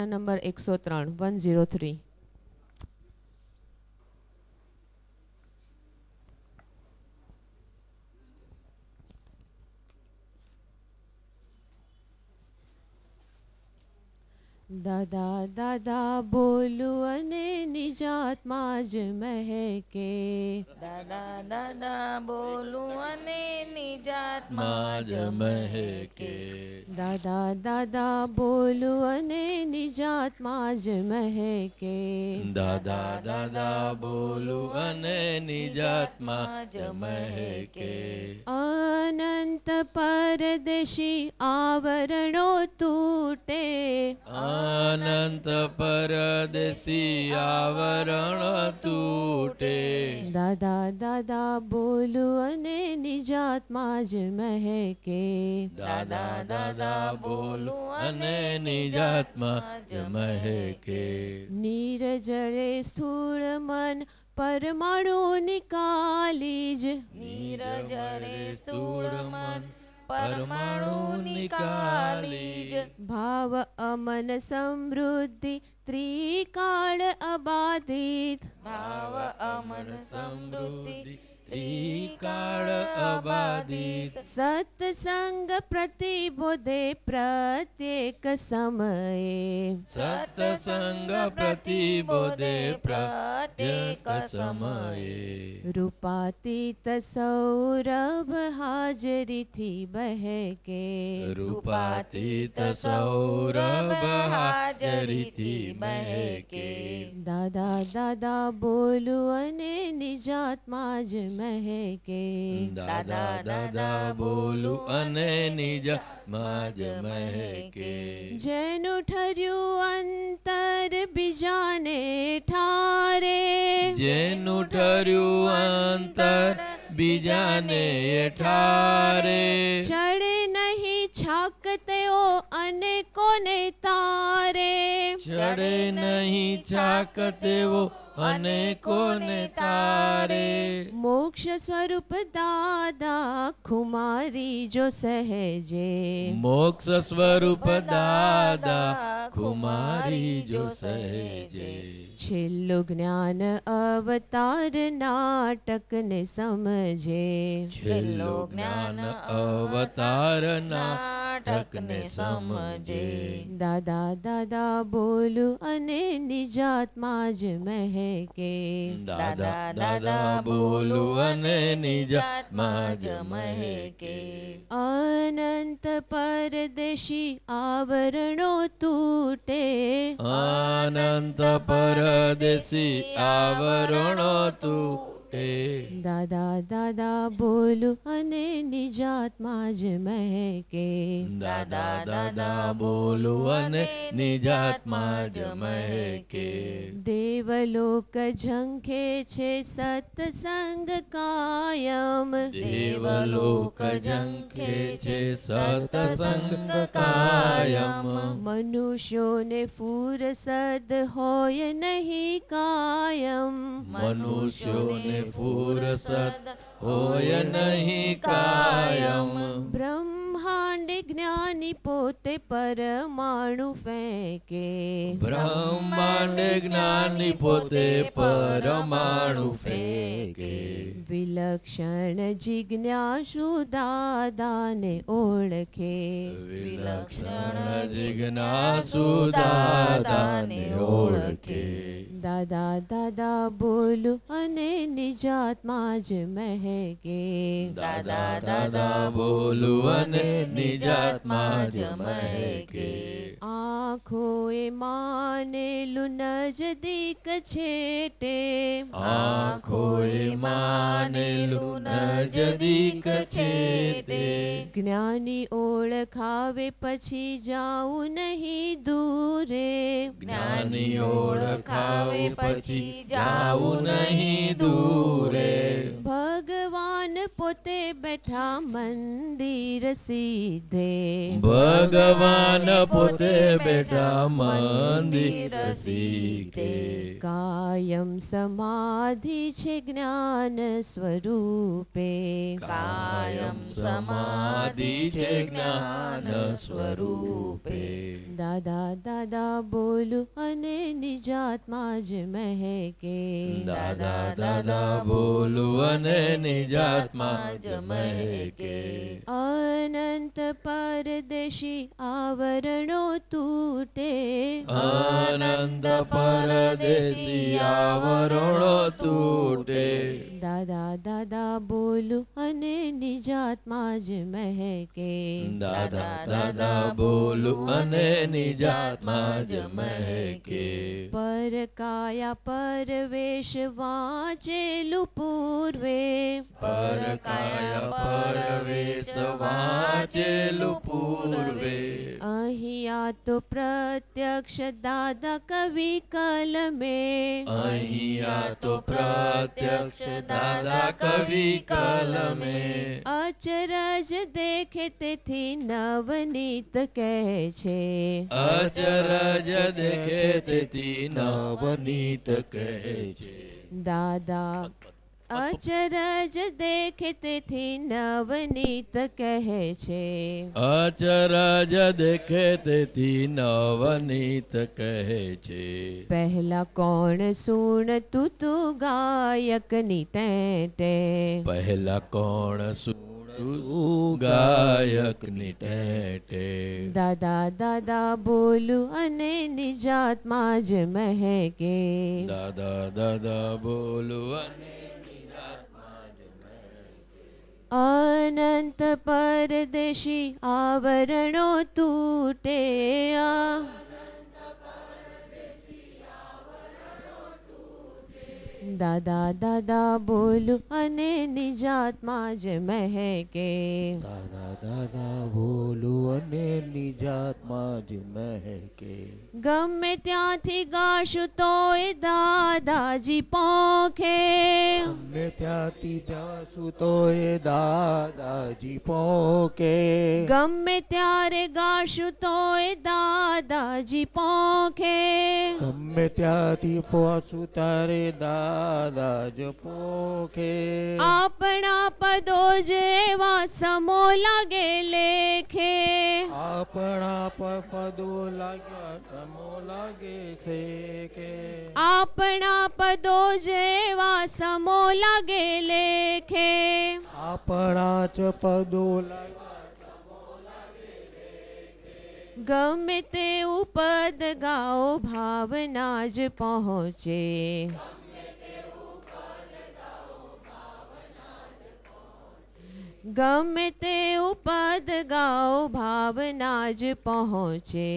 Number એકસો ત્રણ one zero three દાદા દાદા બોલું અને નિજાતમાં જ મહેકે દાદા દાદા બોલું અને નિજાતમાં જ મહેકે દાદા દાદા બોલું અને નિજાતમાં જ મહેકે દાદા દાદા બોલું અને નિજાતમાં જ મહેકે અનંત પરદેશી આવરણો તૂટે અનંત પરદેશી આવરણ તૂટે. દાદા દાદા બોલું અને નિજાતમાં જ મહેકે. દાદા દાદા બોલું અને નિજાત્મા જ મહેકે. નીરજળે સ્થૂળ મન પરમાણુ નિકાલી જ. નીરજ રે સ્થૂળ મન परमाणु निज भाव अमन समृद्धि त्रिकाल अबाधित। भाव अमन समृद्धि ત્રિકાળ અબાધિત. સત્સંગ પ્રતિબોધે પ્રત્યેક સમયે. સત્સંગ પ્રતિબોધે પ્રત્યેક સમયે. રૂપાતીત સૌરભ હાજરીથી બહેકે. રૂપાતીત સૌરભ હાજરીથી મહેકે દાદા દાદા બોલું અને નિજાતમાં જ મહેકે. દાદા દાદા બોલું અને નિજ માજ જ મહેકે. જેનું ઠર્યું અંતર બીજાને ઠારે. જેનું ઠર્યું અંતર બીજાને ઠારે. ચડે નહીં છાક તેઓ અને કોને તારે? ચડે નહીં ચાક તેવો અને કોને તારે? મોક્ષ સ્વરૂપ દાદા ખુમારી જો સહેજે. મોક્ષ સ્વરૂપ દાદા ખુમારી જો સહેજે. છેલ્લું જ્ઞાન અવતાર નાટકને સમજે. છેલ્લું જ્ઞાન અવતાર નાટકને સમજે. દાદા દાદા બોલું અને નિજાતમાં જ મહેકે. દાદા દાદા બોલું અને નિજાતમાં જ મહેકે. અનંત પરદેશી આવરણો તૂટે. અનંત પરદેશી આવરણો તૂટે દાદા દાદા બોલું અને નિજાતમાં જ મહેકે. દાદા દાદા બોલું અને નિજાતમાં જ મહેકે. દેવલોક ઝંખે છે સત્સંગ કાયમ. દેવલોક ઝંખે છે સતસંગ કાયમ. મનુષ્યોને ફુરસદ હોય નહીં કાયમ. મનુષ્યોને पूर सद હોય નહીં કાયમ. બ્રહ્માંડ જ્ઞાની પોતે પરમાણુ ફેંકે. બ્રહ્માંડ જ્ઞાની પોતે પરમાણુ ફેંકે. વિલક્ષણ જિજ્ઞાસુ દાદાને ઓળખે. વિલક્ષણ જિજ્ઞાસુ દાદાને ઓળખે. દાદા દાદા બોલું અને નિજાત્મા જ મહેકે દાદા દાદા બોલું અને નિજાતમાં જ મહેકે આંખોએ માનેલું નજદીક છેટે. આંખોએ માનેલું નજદીક છે તે જ્ઞાની ઓળખાવે પછી જાઉં નહીં દૂરે. જ્ઞાની ઓળખાવે પછી જાવું નહીં દૂરે. ભગવાન પોતે બેઠા મંદિર સીધે ભગવાન પોતે બેઠા મંદિર સીધે કાયમ સમાધિ છે જ્ઞાન સ્વરૂપે કાયમ સમાધિ છે જ્ઞાન સ્વરૂપે દાદા દાદા બોલું અને નિજાત્મા જ મહેકે દાદા દાદા બોલું અને નિજાત્મા અનંત પરદેશી આવરણો તૂટે આનંદ પરદેશી આવરણો તૂટે દાદા દાદા બોલું અને નિજાત્મા જ મહેકે દાદા દાદા બોલું અને નિજાત્મા જ મહેકે પર કાયા પરવેશ વાંચેલું પૂર્વે પર કાયા પરવેશ વાંચેલું પૂર્વે. અહીંયા તો પ્રત્યક્ષ દાદા કવિ કલમે અહીંયા તો પ્રત્યક્ષ દાદા કવિ કલમે અચરજ દેખે તેથી નવનીત કહે છે. અચરજ દેખે તેથી નવનીત કહે છે. દાદા અચરજ દેખે તેથી નવનીત કહે છે. અચરજ દેખે તેથી નવનીત કહે છે. પહેલા કોણ સુણતું તું ગાયકની ટેટે? પહેલા કોણ સુણતું ગાયકની ટેટે? દાદા દાદા બોલું અને નિજાતમાં જ મહેકે. દાદા દાદા બોલું અને अनंत परदेशी आवरणों टूटे दादा दादा, बोलू, अने निजात्मा ज महके। दादा दादा, बोलू, अने निजात्मा ज महके। ગમે ત્યાંથી ગાશું તોય દાદાજી પોખે અમે ત્યાંથી જાશું તો એ દાદાજી પોકે ગમે ત્યારે ગાશું તોય દાદાજી પોખે ગમે ત્યાંથી પહોંચું તારે દાદા જ પોકે આપણા પદો જેવા સમો લાગે લેખે આપણા પર પદો લાગ્યા સમો લાગે છે કે આપણા પદો જેવા સમો લાગે લેખે. આપણા જ પદો ગમે તે ઉપદ ગાઓ ભાવના જ પહોંચે. ગમે તે ઉપદ ગાઓ ભાવના જ પહોંચે.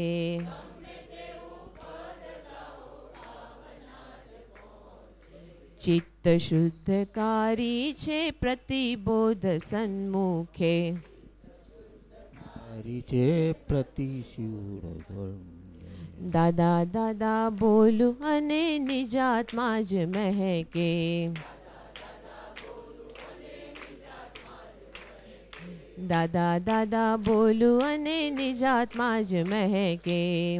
ચિત્ત શુદ્ધકારી છે પ્રતિબોધ સન્મુખે. છે દાદા દાદા બોલું અને નિજાત્મા જ મહેકે. દાદા દાદા બોલું અને નિજાત્મા જ મહેકે.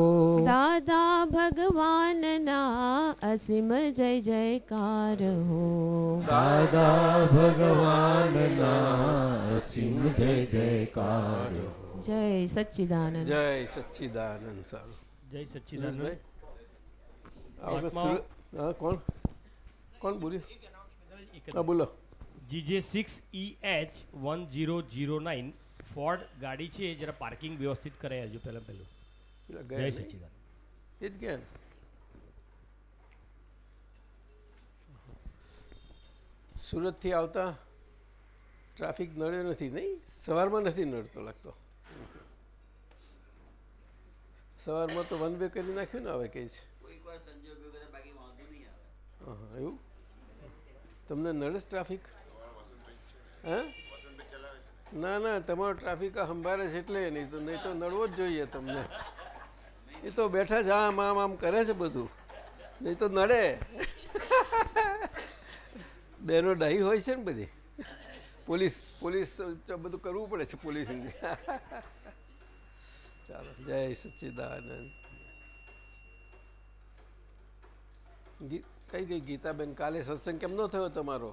દાદા ભગવાનના અસીમ જય જયકાર હો દાદા ભગવાનના અસીમ જય જયકાર જય સચ્ચિદાનંદ જય સચ્ચિદાનંદ સારું જય સચ્ચિદાનંદ કોણ કોણ બોલ્યું બોલો GJ six E H one zero zero nine Ford ગાડી છે જરા પાર્કિંગ વ્યવસ્થિત કરાવી આવજો પહેલાં પહેલું પેલા જય ગયા એ જ ગયા સુરતથી આવતા ટ્રાફિક નડ્યો નથી નહીં સવારમાં નથી નડતો લાગતો સવારમાં તો વન વે કરી નાખ્યું ને હવે કે છે એવું તમને નડે ટ્રાફિક હે ના ના તમારો ટ્રાફિક આ સંભાળે છે એટલે નહીં તો નહીં તો નડવો જ જોઈએ તમને એ તો બેઠા છે, આમ આમ આમ કરે છે બધું. નહીં તો નડે. બેનો ડાહી હોય છે ને બધી. પોલીસ પોલીસ બધું કરવું પડે છે પોલીસ ચાલો, જય સચ્ચિદાનંદ. કઈ ગઈ ગીતાબેન? કાલે સત્સંગ કેમ નો થયો તમારો?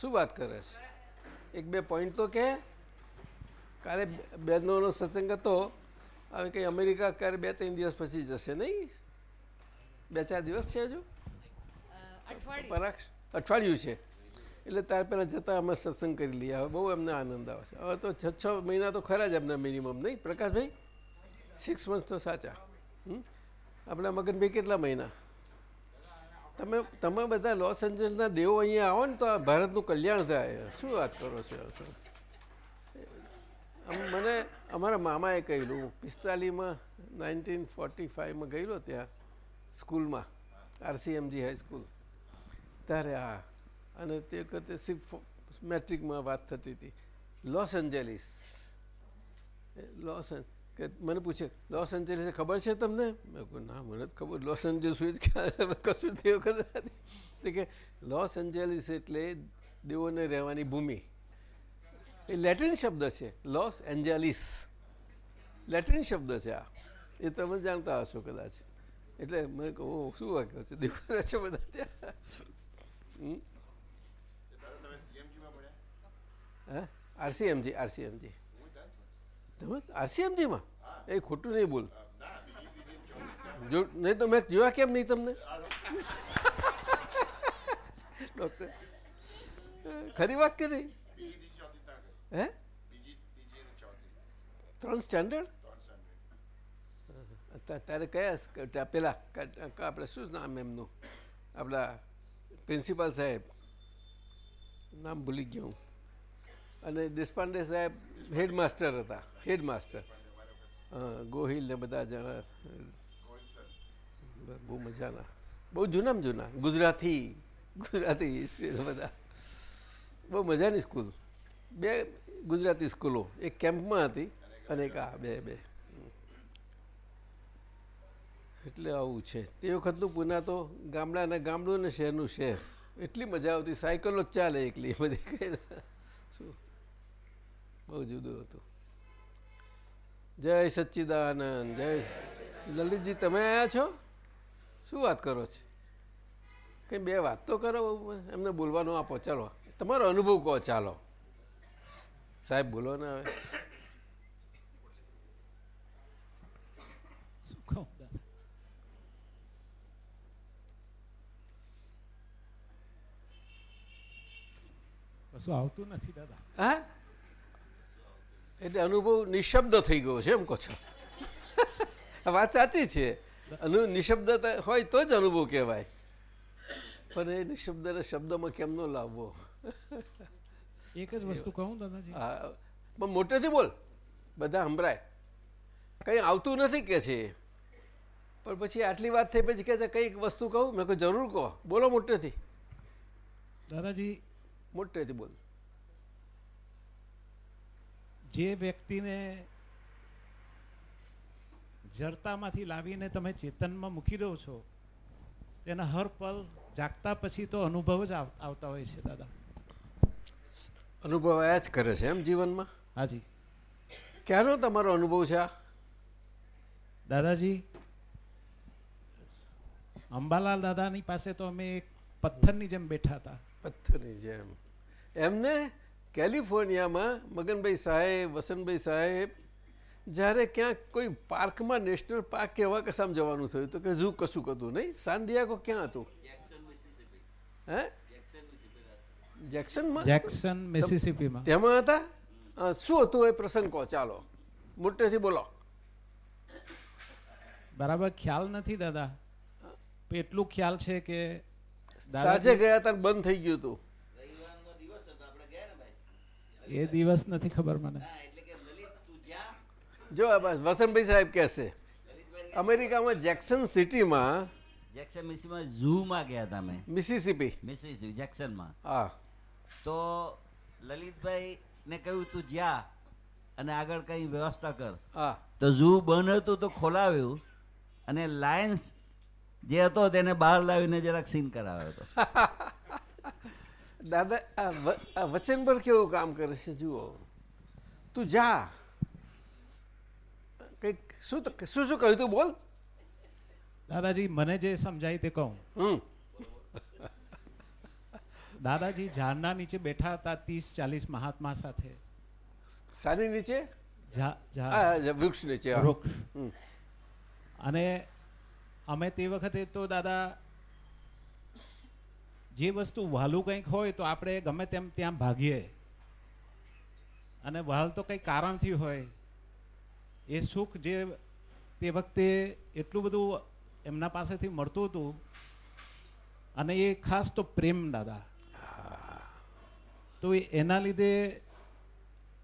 શું વાત કરે છે? એક બે પોઈન્ટ તો કે? કાલે બહેનોનો સત્સંગ હતો. હવે કંઈ અમેરિકા ક્યારે બે ત્રણ દિવસ પછી જશે નહીં? બે ચાર દિવસ છે હજુ? પરાક્ષ. અઠવાડિયું છે. એટલે ત્યાર પહેલાં જતાં અમે સત્સંગ કરી લઈએ. હવે બહુ એમને આનંદ આવે છે. હવે તો છ છ મહિના તો ખરા જ એમના મિનિમમ નહીં? પ્રકાશભાઈ? સિક્સ મંથ તો સાચા? આપણા મગનભાઈ કેટલા મહિના? તમે તમે બધા લોસ એન્જલ્સના દેવો અહીંયા આવો ને તો આ ભારતનું કલ્યાણ થાય. શું વાત કરો છો? મને અમારા મામાએ કહેલું પિસ્તાલીસમાં નાઇન્ટીન ફોર્ટી ફાઇવમાં ગયેલો ત્યાં સ્કૂલમાં, આરસીએમજી હાઈસ્કૂલ ત્યારે આ, અને તે વખતે સિફ મેટ્રિકમાં વાત થતી હતી. લોસ એન્જેલિસ. લોસ કે મને પૂછે, લોસ એન્જલિસ ખબર છે તમને? મેં કહું ના, મને ખબર, લોસ એન્જલિસ જ કશું તે વખત કે, લોસ એન્જલિસ એટલે દેવોને રહેવાની ભૂમિ. એ લેટિન શબ્દ છે. Los Angeles. લેટિન શબ્દ છે આ. એ તમે જાણતા હશો કદાચ. એટલે મેં કહું શું વાક્યો છે? દેવો રહે છે બધા ત્યાં? હે? આરસીએમજી આરસીએમજી તમે? આરસીએમજીમાં એ ખોટું નહીં બોલ. જો, નહીં તો મેં જોયા કેમ નહીં તમને? ડૉક્ટર, ખરી વાત કે નહીં? હે ત્રણ સ્ટાન્ડર્ડ તારે કયા પેલા આપણે શું નામ એમનું? આપણા પ્રિન્સિપાલ સાહેબ. નામ ભૂલી ગયો હું. અને દેશપાંડે સાહેબ હેડમાસ્ટર હતા હેડમાસ્ટર. ગોહિલ ને બધા જણા. બહુ મજાના બહુ જૂનામાં જૂના? ગુજરાતી ગુજરાતી બધા. બહુ મજાની સ્કૂલ બે ગુજરાતી સ્કૂલો, એક કેમ્પમાં હતી અને એક આ બે બે. એટલે આવું છે. તે વખતનું પુના તો ગામડાના ગામડું ને શહેરનું શહેર. એટલી મજા આવતી, સાયકલો જ ચાલે એકલી બધી કઈ શું? બહુ જુદું હતું. જય સચ્ચિદાનંદ, જય લલિતજી, તમે આવ્યા છો? શું વાત કરો છો? કંઈ બે વાત તો કરો, એમને બોલવાનું આપો, ચાલો. તમારો અનુભવ કહો, ચાલો. સાહેબ બોલો ને હવે. શું કહું દાદા કશું આવતું નથી દાદા. હા? એટલે અનુભવ નિશબ્દ થઈ ગયો છે એમ કહો છો. વાત સાચી છે. અનુ નિશબ્દતા હોય તો જ અનુભવ કહેવાય. પણ એ નિશબ્દને શબ્દમાં કેમનો લાવવો? એક જ વસ્તુ કહું દાદાજી? હા પણ મોટેથી બોલ. બધા સંભળાય. કંઈ આવતું નથી કે છે? પણ પછી આટલી વાત થઈ પછી કહે છે કંઈક વસ્તુ કહું? મેં કહું જરૂર કહો. બોલો મોટેથી. દાદાજી મોટેથી બોલ. જે વ્યક્તિને જડતામાંથી લાવીને તમે ચેતનમાં મૂકી દો છો તેના હર પલ જાગતા પછી તો અનુભવ જ આવ- આવતા હોય છે દાદા. અનુભવ આયા જ કરે છે એમ જીવનમાં? હાજી. ક્યારનો તમારો અનુભવ છે આ? દાદાજી અંબાલાલ દાદાની પાસે તો અમે એક પથ્થરની જેમ બેઠા હતા. પથ્થરની જેમ. એમને કેલિફોર્નિયામાં મગનભાઈ સાહેબ વસંતભાઈ સાહેબ જ્યારે ક્યાંક કોઈ પાર્કમાં નેશનલ પાર્ક કે એવા કશામાં જવાનું થયું તો કે ઝૂ કશું હતું નહીં? સાન્ડિયાગો ક્યાં હતું? હે? જેક્સનમાં? જેક્સન મિસિસિપીમાં. તેમાં હતા? શું હતું એ પ્રસંગ કહો ચાલો. મોટેથી બોલો. બરાબર ખ્યાલ નથી દાદા. એટલું ખ્યાલ છે કે સાંજે ગયા હતા બંધ થઈ ગયું હતું એ દિવસ નથી ખબર મને. જો બસ વસંતભાઈ સાહેબ કહેશે. અમેરિકામાં જેક્સન સિટીમાં જેક્સન મિસીમાં ઝૂમાં ગયા હતા અમે. મિસિસિપી. મિસિસિપી જેક્સનમાં. હા. તો લલિતભાઈ ને કહ્યું તું જા અને આગળ કંઈ વ્યવસ્થા કર. હા. તો ઝૂ બંધ હતું તો ખોલાવ્યું અને લાયન્સ જે હતો તેને બહાર લાવીને જરાક સીન કરાવ્યો હતો. દાદા આ પર કેવું કામ કરે છે જુઓ. તું જા. કંઈક શું શું શું કહ્યું તું બોલ. દાદાજી મને જે સમજાય તે કહું. હમ. દાદાજી ઝાડના નીચે બેઠા હતા ત્રીસ ચાલીસ મહાત્મા સાથે. સાની નીચે? વૃક્ષ નીચે વૃક્ષ. અને અમે તે વખતે તો દાદા જે વસ્તુ વહાલું કંઈક હોય તો આપણે ગમે તેમ ત્યાં ભાગીએ. અને વહાલ તો કંઈક કારણથી હોય. એ સુખ જે તે વખતે એટલું બધું એમના પાસેથી મળતું હતું. અને એ ખાસ તો પ્રેમ દાદા. તો એના લીધે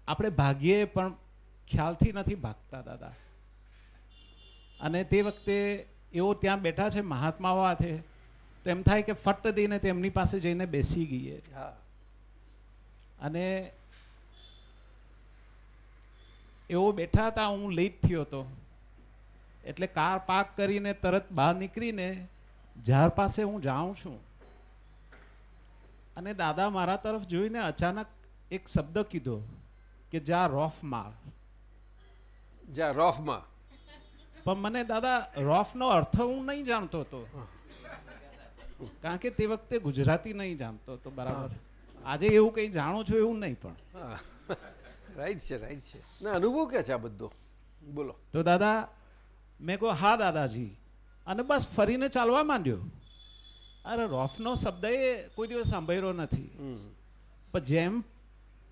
આપણે ભાગીએ પણ ખ્યાલથી નથી ભાગતા દાદા. અને તે વખતે એવો ત્યાં બેઠા છે મહાત્માઓ હાથે તો એમ થાય કે ફટ દઈને તેમની પાસે જઈને બેસી ગઈએ. હા. અને એવો બેઠા હતા હું લેટ થયો હતો. એટલે કાર પાર્ક કરીને તરત બહાર નીકળીને ઝાડ પાસે હું જાઉં છું. અને દાદા મારા તરફ જોઈને અચાનક એક શબ્દ કીધો કે જા રોફ માર. જા રોફમાં પણ મને દાદા રોફનો અર્થ હું નહીં જાણતો હતો કારણ કે તે વખતે ગુજરાતી નહીં જાણતો હતો બરાબર. આજે એવું કંઈ જાણો છો એવું નહીં પણ. રાઈટ છે રાઈટ છે. ના અનુભવ કે છે આ બધો? બોલો. તો દાદા મેં કહો હા દાદાજી. અને બસ ફરીને ચાલવા માંડ્યો. અરે રોફનો શબ્દ એ કોઈ દિવસ સાંભળ્યો નથી. પણ જેમ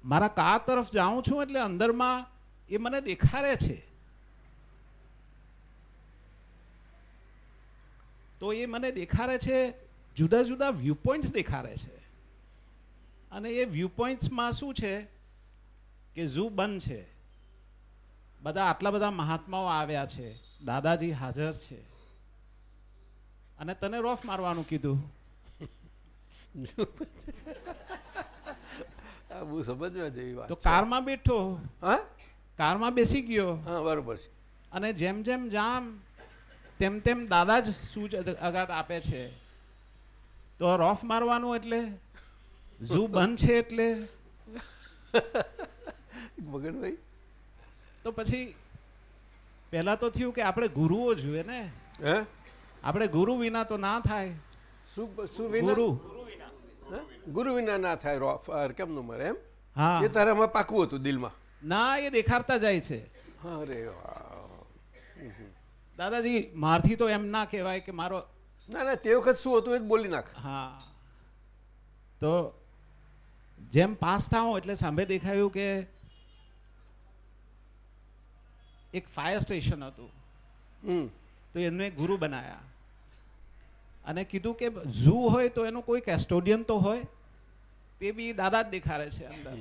મારા કા તરફ જાઉં છું એટલે અંદરમાં એ મને દેખાડે છે. તો એ મને દેખાડે છે જુદા જુદા વ્યૂ પોઈન્ટ્સ દેખાડે છે. અને એ વ્યૂ પોઈન્ટ્સમાં શું છે કે ઝૂ બંધ છે. બધા આટલા બધા મહાત્માઓ આવ્યા છે દાદાજી હાજર છે. અને તને રોફ મારવાનું કીધું. હું સમજવા જેવી વાત તો કારમાં બેઠો. હા? કારમાં બેસી ગયો. હા બરોબર છે. અને જેમ જેમ જામ તેમ તેમ દાદા જ સૂચ અગાત આપે છે. તો રોફ મારવાનું એટલે? ઝૂ બંધ છે એટલે? મગનભાઈ? તો પછી પહેલા તો થયું કે આપણે ગુરુઓ જોઈએ ને? હે? આપણે ગુરુ વિના તો ના થાય. ગુરુ. ગુરુ વિના ના થાય કેમનું મરે એમ? હા. એ તારે તારામાં પાકવું હતું દિલમાં. ના એ દેખાડતા જાય છે. અરે. દાદાજી મારથી તો એમ ના કહેવાય કે મારો ના ના તે વખત શું હતું એ જ બોલી નાખ. હા. તો જેમ પાસ થાઉં એટલે સામે દેખાયું કે એક ફાયર સ્ટેશન હતું. તો એમને ગુરુ બનાયા. અને કીધું કે ઝૂ હોય તો એનો કોઈ કેસ્ટોડિયન તો હોય તે બી દાદા જ દેખાડે છે અંદર.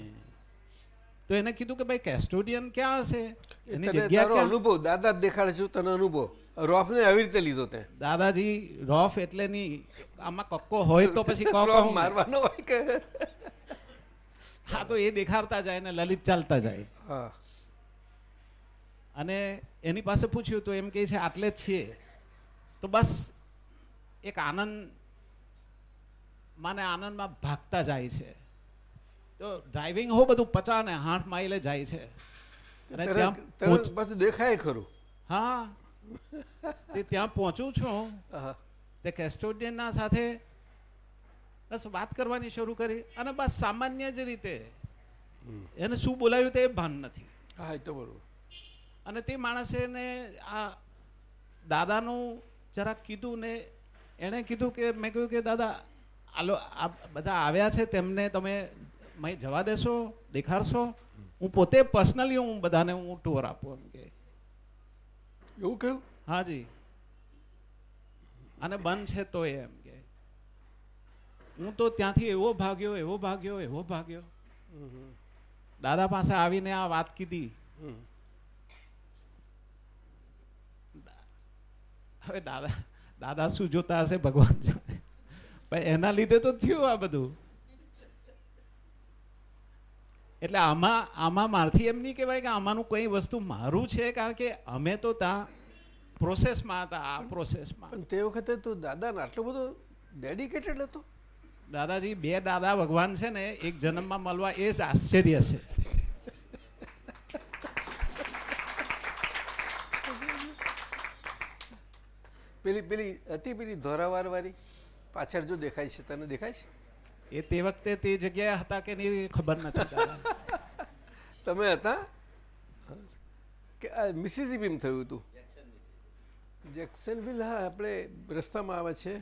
તો એને કીધું કે ભાઈ કેસ્ટોડિયન ક્યાં હશે? એની જગ્યા અનુભવ દાદા જ દેખાડે છે તને અનુભવ. રોફને આવી રીતે લીધો તે. દાદાજી રોફ એટલે ની આમાં કક્કો હોય તો પછી કો રોફ કહું ને. મારવાનો હોય કે? હા તો એ દેખાડતા જાય ને લલિત ચાલતા જાય. હા. અને એની પાસે પૂછ્યું તો એમ કહે છે આટલે જ છીએ. તો બસ એક આનંદ માને આનંદમાં ભાગતા જાય છે. તો ડ્રાઇવિંગ હો બધું પચા ને આઠ માઇલે જાય છે. અને ત્યાં તરત દેખાય ખરું. હા. તે ત્યાં પહોંચું છું. તે કેસ્ટોડિયનના સાથે બસ વાત કરવાની શરૂ કરી અને બસ સામાન્ય જ રીતે એને શું બોલાયું તે ભાન નથી. હા એ તો બરોબર. અને તે માણસે ને આ દાદાનું જરાક કીધું ને એણે કીધું કે મેં કહ્યું કે દાદા આલો આ બધા આવ્યા છે તેમને તમે મેં જવા દેશો દેખાડશો. હું પોતે પર્સનલી હું બધાને હું ટૂર આપું. એમ કે. એવું કહ્યું? હાજી અને બંધ છે તો એમ કે. હું તો ત્યાંથી એવો ભાગ્યો એવો ભાગ્યો એવો ભાગ્યો. દાદા પાસે આવીને આ વાત કીધી. હવે દાદા દાદા શું જોતા હશે ભગવાન પણ એના લીધે તો થયું આ બધું. એટલે આમાં આમાં મારથી એમ નહીં કહેવાય કે આમાંનું કઈ વસ્તુ મારું છે કારણ કે અમે તો ત્યાં પ્રોસેસમાં હતા આ પ્રોસેસમાં તે વખતે તો દાદાને આટલો બધો ડેડિકેટેડ હતો? દાદાજી બે દાદા ભગવાન છે ને એક જન્મમાં મળવા એ જ આશ્ચર્ય છે. પેલી પેલી હતી પેલી ધોરાવાર વાળી પાછળ જો દેખાય છે તને દેખાય છે? એ તે વખતે તે જગ્યાએ હતા કે નહીં ખબર નથી તમે હતા? કે મિસિસિપીમાં થયું હતું? જેક્સનવિલ હા આપણે રસ્તામાં આવે છે.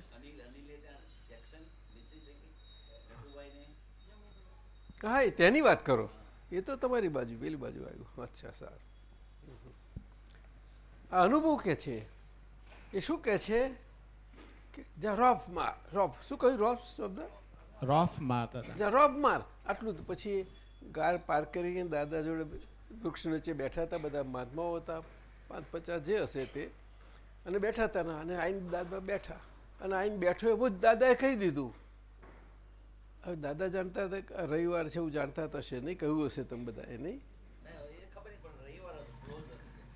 હા એ તેની વાત કરો. એ તો તમારી બાજુ પેલી બાજુ આવ્યું. અચ્છા સારું. આ અનુભવ કે છે? એ શું કે છે? કે જ્યાં રોફ શું કહ્યું? રોફ શબ્દ? રોફમાં હતા. જ્યાં રોબ માર. આટલું પછી ગાર પાર્ક કરીને દાદા જોડે વૃક્ષ નીચે બેઠા હતા બધા મહાત્માઓ હતા પાંચ પચાસ જે હશે તે. અને બેઠા હતા ને અને આઈને દાદા બેઠા. અને આઈને બેઠો એવું જ દાદાએ કહી દીધું. હવે દાદા જાણતા હતા રવિવાર છે એવું જાણતા હતા હશે નહીં કહ્યું હશે તમે બધા એ નહીં.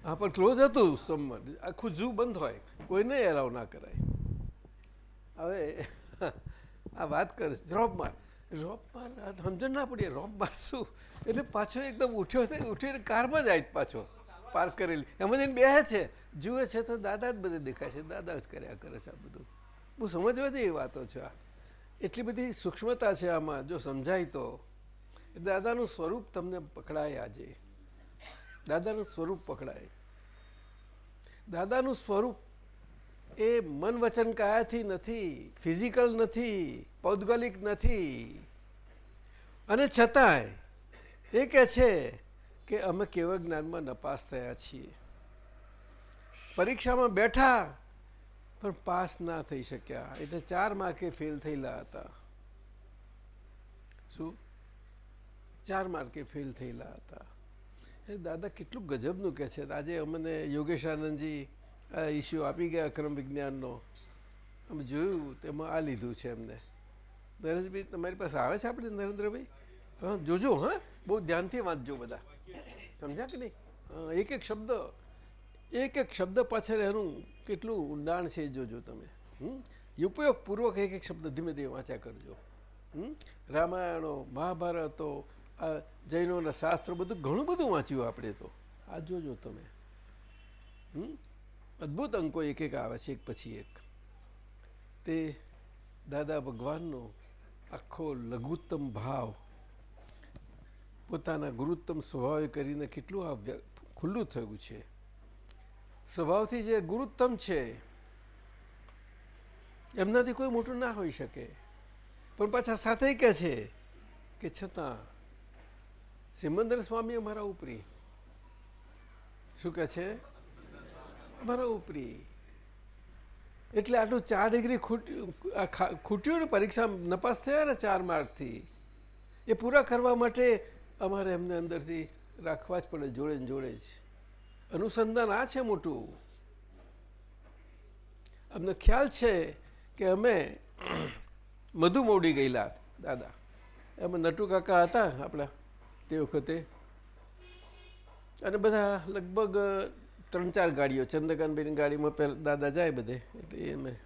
હા પણ ક્લોઝ હતું સંમત આખું જૂ બંધ હોય. કોઈને એલાવ ના કરાય. હવે આ વાત કરે છે, રોપ માર. રોપ માર સમજણ ના પડીએ રોપ માર શું? એટલે પાછો એકદમ ઉઠ્યો છે ઉઠીને કારમાં જાય પાછો. પાર્ક કરેલી. એમાં જઈને બે છે. જુએ છે તો દાદા જ બધે દેખાય છે. દાદા જ કર્યા કરે છે આ બધું. બહુ સમજવા જેવી વાતો છે આ. એટલી બધી સૂક્ષ્મતા છે આમાં. જો સમજાય તો. દાદાનું સ્વરૂપ તમને પકડાય આજે. દાદાનું સ્વરૂપ પકડાય. દાદાનું સ્વરૂપ એ મન વચન કાયાથી નથી, ફિઝિકલ નથી, પૌદ્ગલિક નથી. અને છતાંય એ કહે છે કે અમે કેવળ જ્ઞાનમાં નપાસ થયા છીએ. પરીક્ષામાં બેઠા પણ પાસ ના થઈ શક્યા. એટલે ચાર માર્કે ફેલ થયેલા હતા. શું? ચાર માર્કે ફેલ થયેલા હતા. દાદા, કેટલું ગજબનું કહે છે. આજે અમને યોગેશ આનંદજી આ ઇસ્યુ આપી ગયા ક્રમ વિજ્ઞાનનો. અમે જોયું, તેમાં આ લીધું છે એમને. નરેશભાઈ તમારી પાસે આવે છે આપણે નરેન્દ્રભાઈ? હા, જોજો, હા. બહુ ધ્યાનથી વાંચજો બધા. સમજ્યા કે નહીં? એક એક શબ્દ, એક એક શબ્દ પાછળ એનું કેટલું ઊંડાણ છે જોજો તમે. હમ? ઉપયોગપૂર્વક એક એક શબ્દ ધીમે ધીમે વાંચ્યા કરજો. હમ? રામાયણો, મહાભારતો આ જૈનોના શાસ્ત્રો બધું ઘણું બધું વાંચ્યું આપણે તો. આ જોજો તમે. હમ? અદ્ભુત અંકો એક એક આવે છે, એક પછી એક. તે દાદા ભગવાનનો આખો લઘુત્તમ ભાવ, પોતાના ગુરુત્તમ સ્વભાવે કરીને કેટલું આ ખુલ્લું થયું છે. સ્વભાવથી જે ગુરુત્તમ છે, એમનાથી કોઈ મોટું ના હોઈ શકે. પણ પાછા સાથે કહે છે કે છતાં સિમંદર સ્વામી અમારા ઉપરી. શું કહે છે? અમારા ઉપરી. એટલે આટલું ચાર ડિગ્રી ખૂટ્યું ખૂટ્યું ને પરીક્ષા નપાસ થયા ને ચાર માર્કથી. એ પૂરા કરવા માટે અમારે એમને અંદરથી રાખવા જ પડે, જોડે ને જોડે જ. અનુસંધાન આ છે મોટું. અમને ખ્યાલ છે કે અમે મધુ મોડી ગયેલા, દાદા. એમાં નટુ કાકા હતા આપણા. તે વખતે. અને બધા લગભગ ત્રણ ચાર ગાડીઓ, ચંદ્રકાંતભાઈની ગાડીમાં પહેલાં, દાદા જાય બધે, એટલે એમે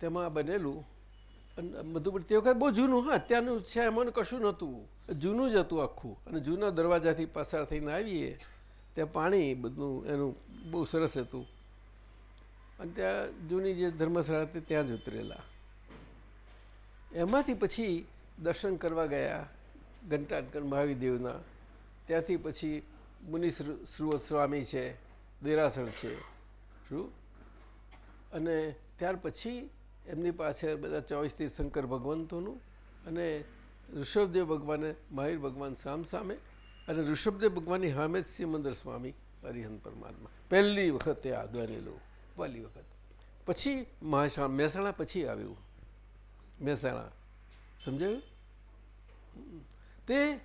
તેમાં બનેલું. અને બધું તે વખતે બહુ જૂનું, હા અત્યારનું છે એમાં કશું નહોતું. જૂનું જ હતું આખું. અને જૂના દરવાજાથી પસાર થઈને આવીએ, ત્યાં પાણી બધું એનું બહુ સરસ હતું. અને ત્યાં જૂની જે ધર્મશાળા હતી, ત્યાં જ ઉતરેલા. એમાંથી પછી દર્શન કરવા ગયા. ઘંટાટકર મહાવીદેવના ત્યાંથી પછી મુનિ શ્રુવત સ્વામી છે, દેરાસર છે, શું? અને ત્યાર પછી એમની પાસે બધા ચોવીસ તીર્થંકર ભગવંતોનું અને ઋષભદેવ ભગવાને મહાવીર ભગવાન સામ સામે અને ઋષભદેવ ભગવાનની સામે જ સિમંદર સ્વામી હરિહન પરમાત્મા. પહેલી વખતે આ દ્વારેલું પહેલી વખત. પછી મહાશા, મહેસાણા પછી આવ્યું. મહેસાણા. સમજાયું? તે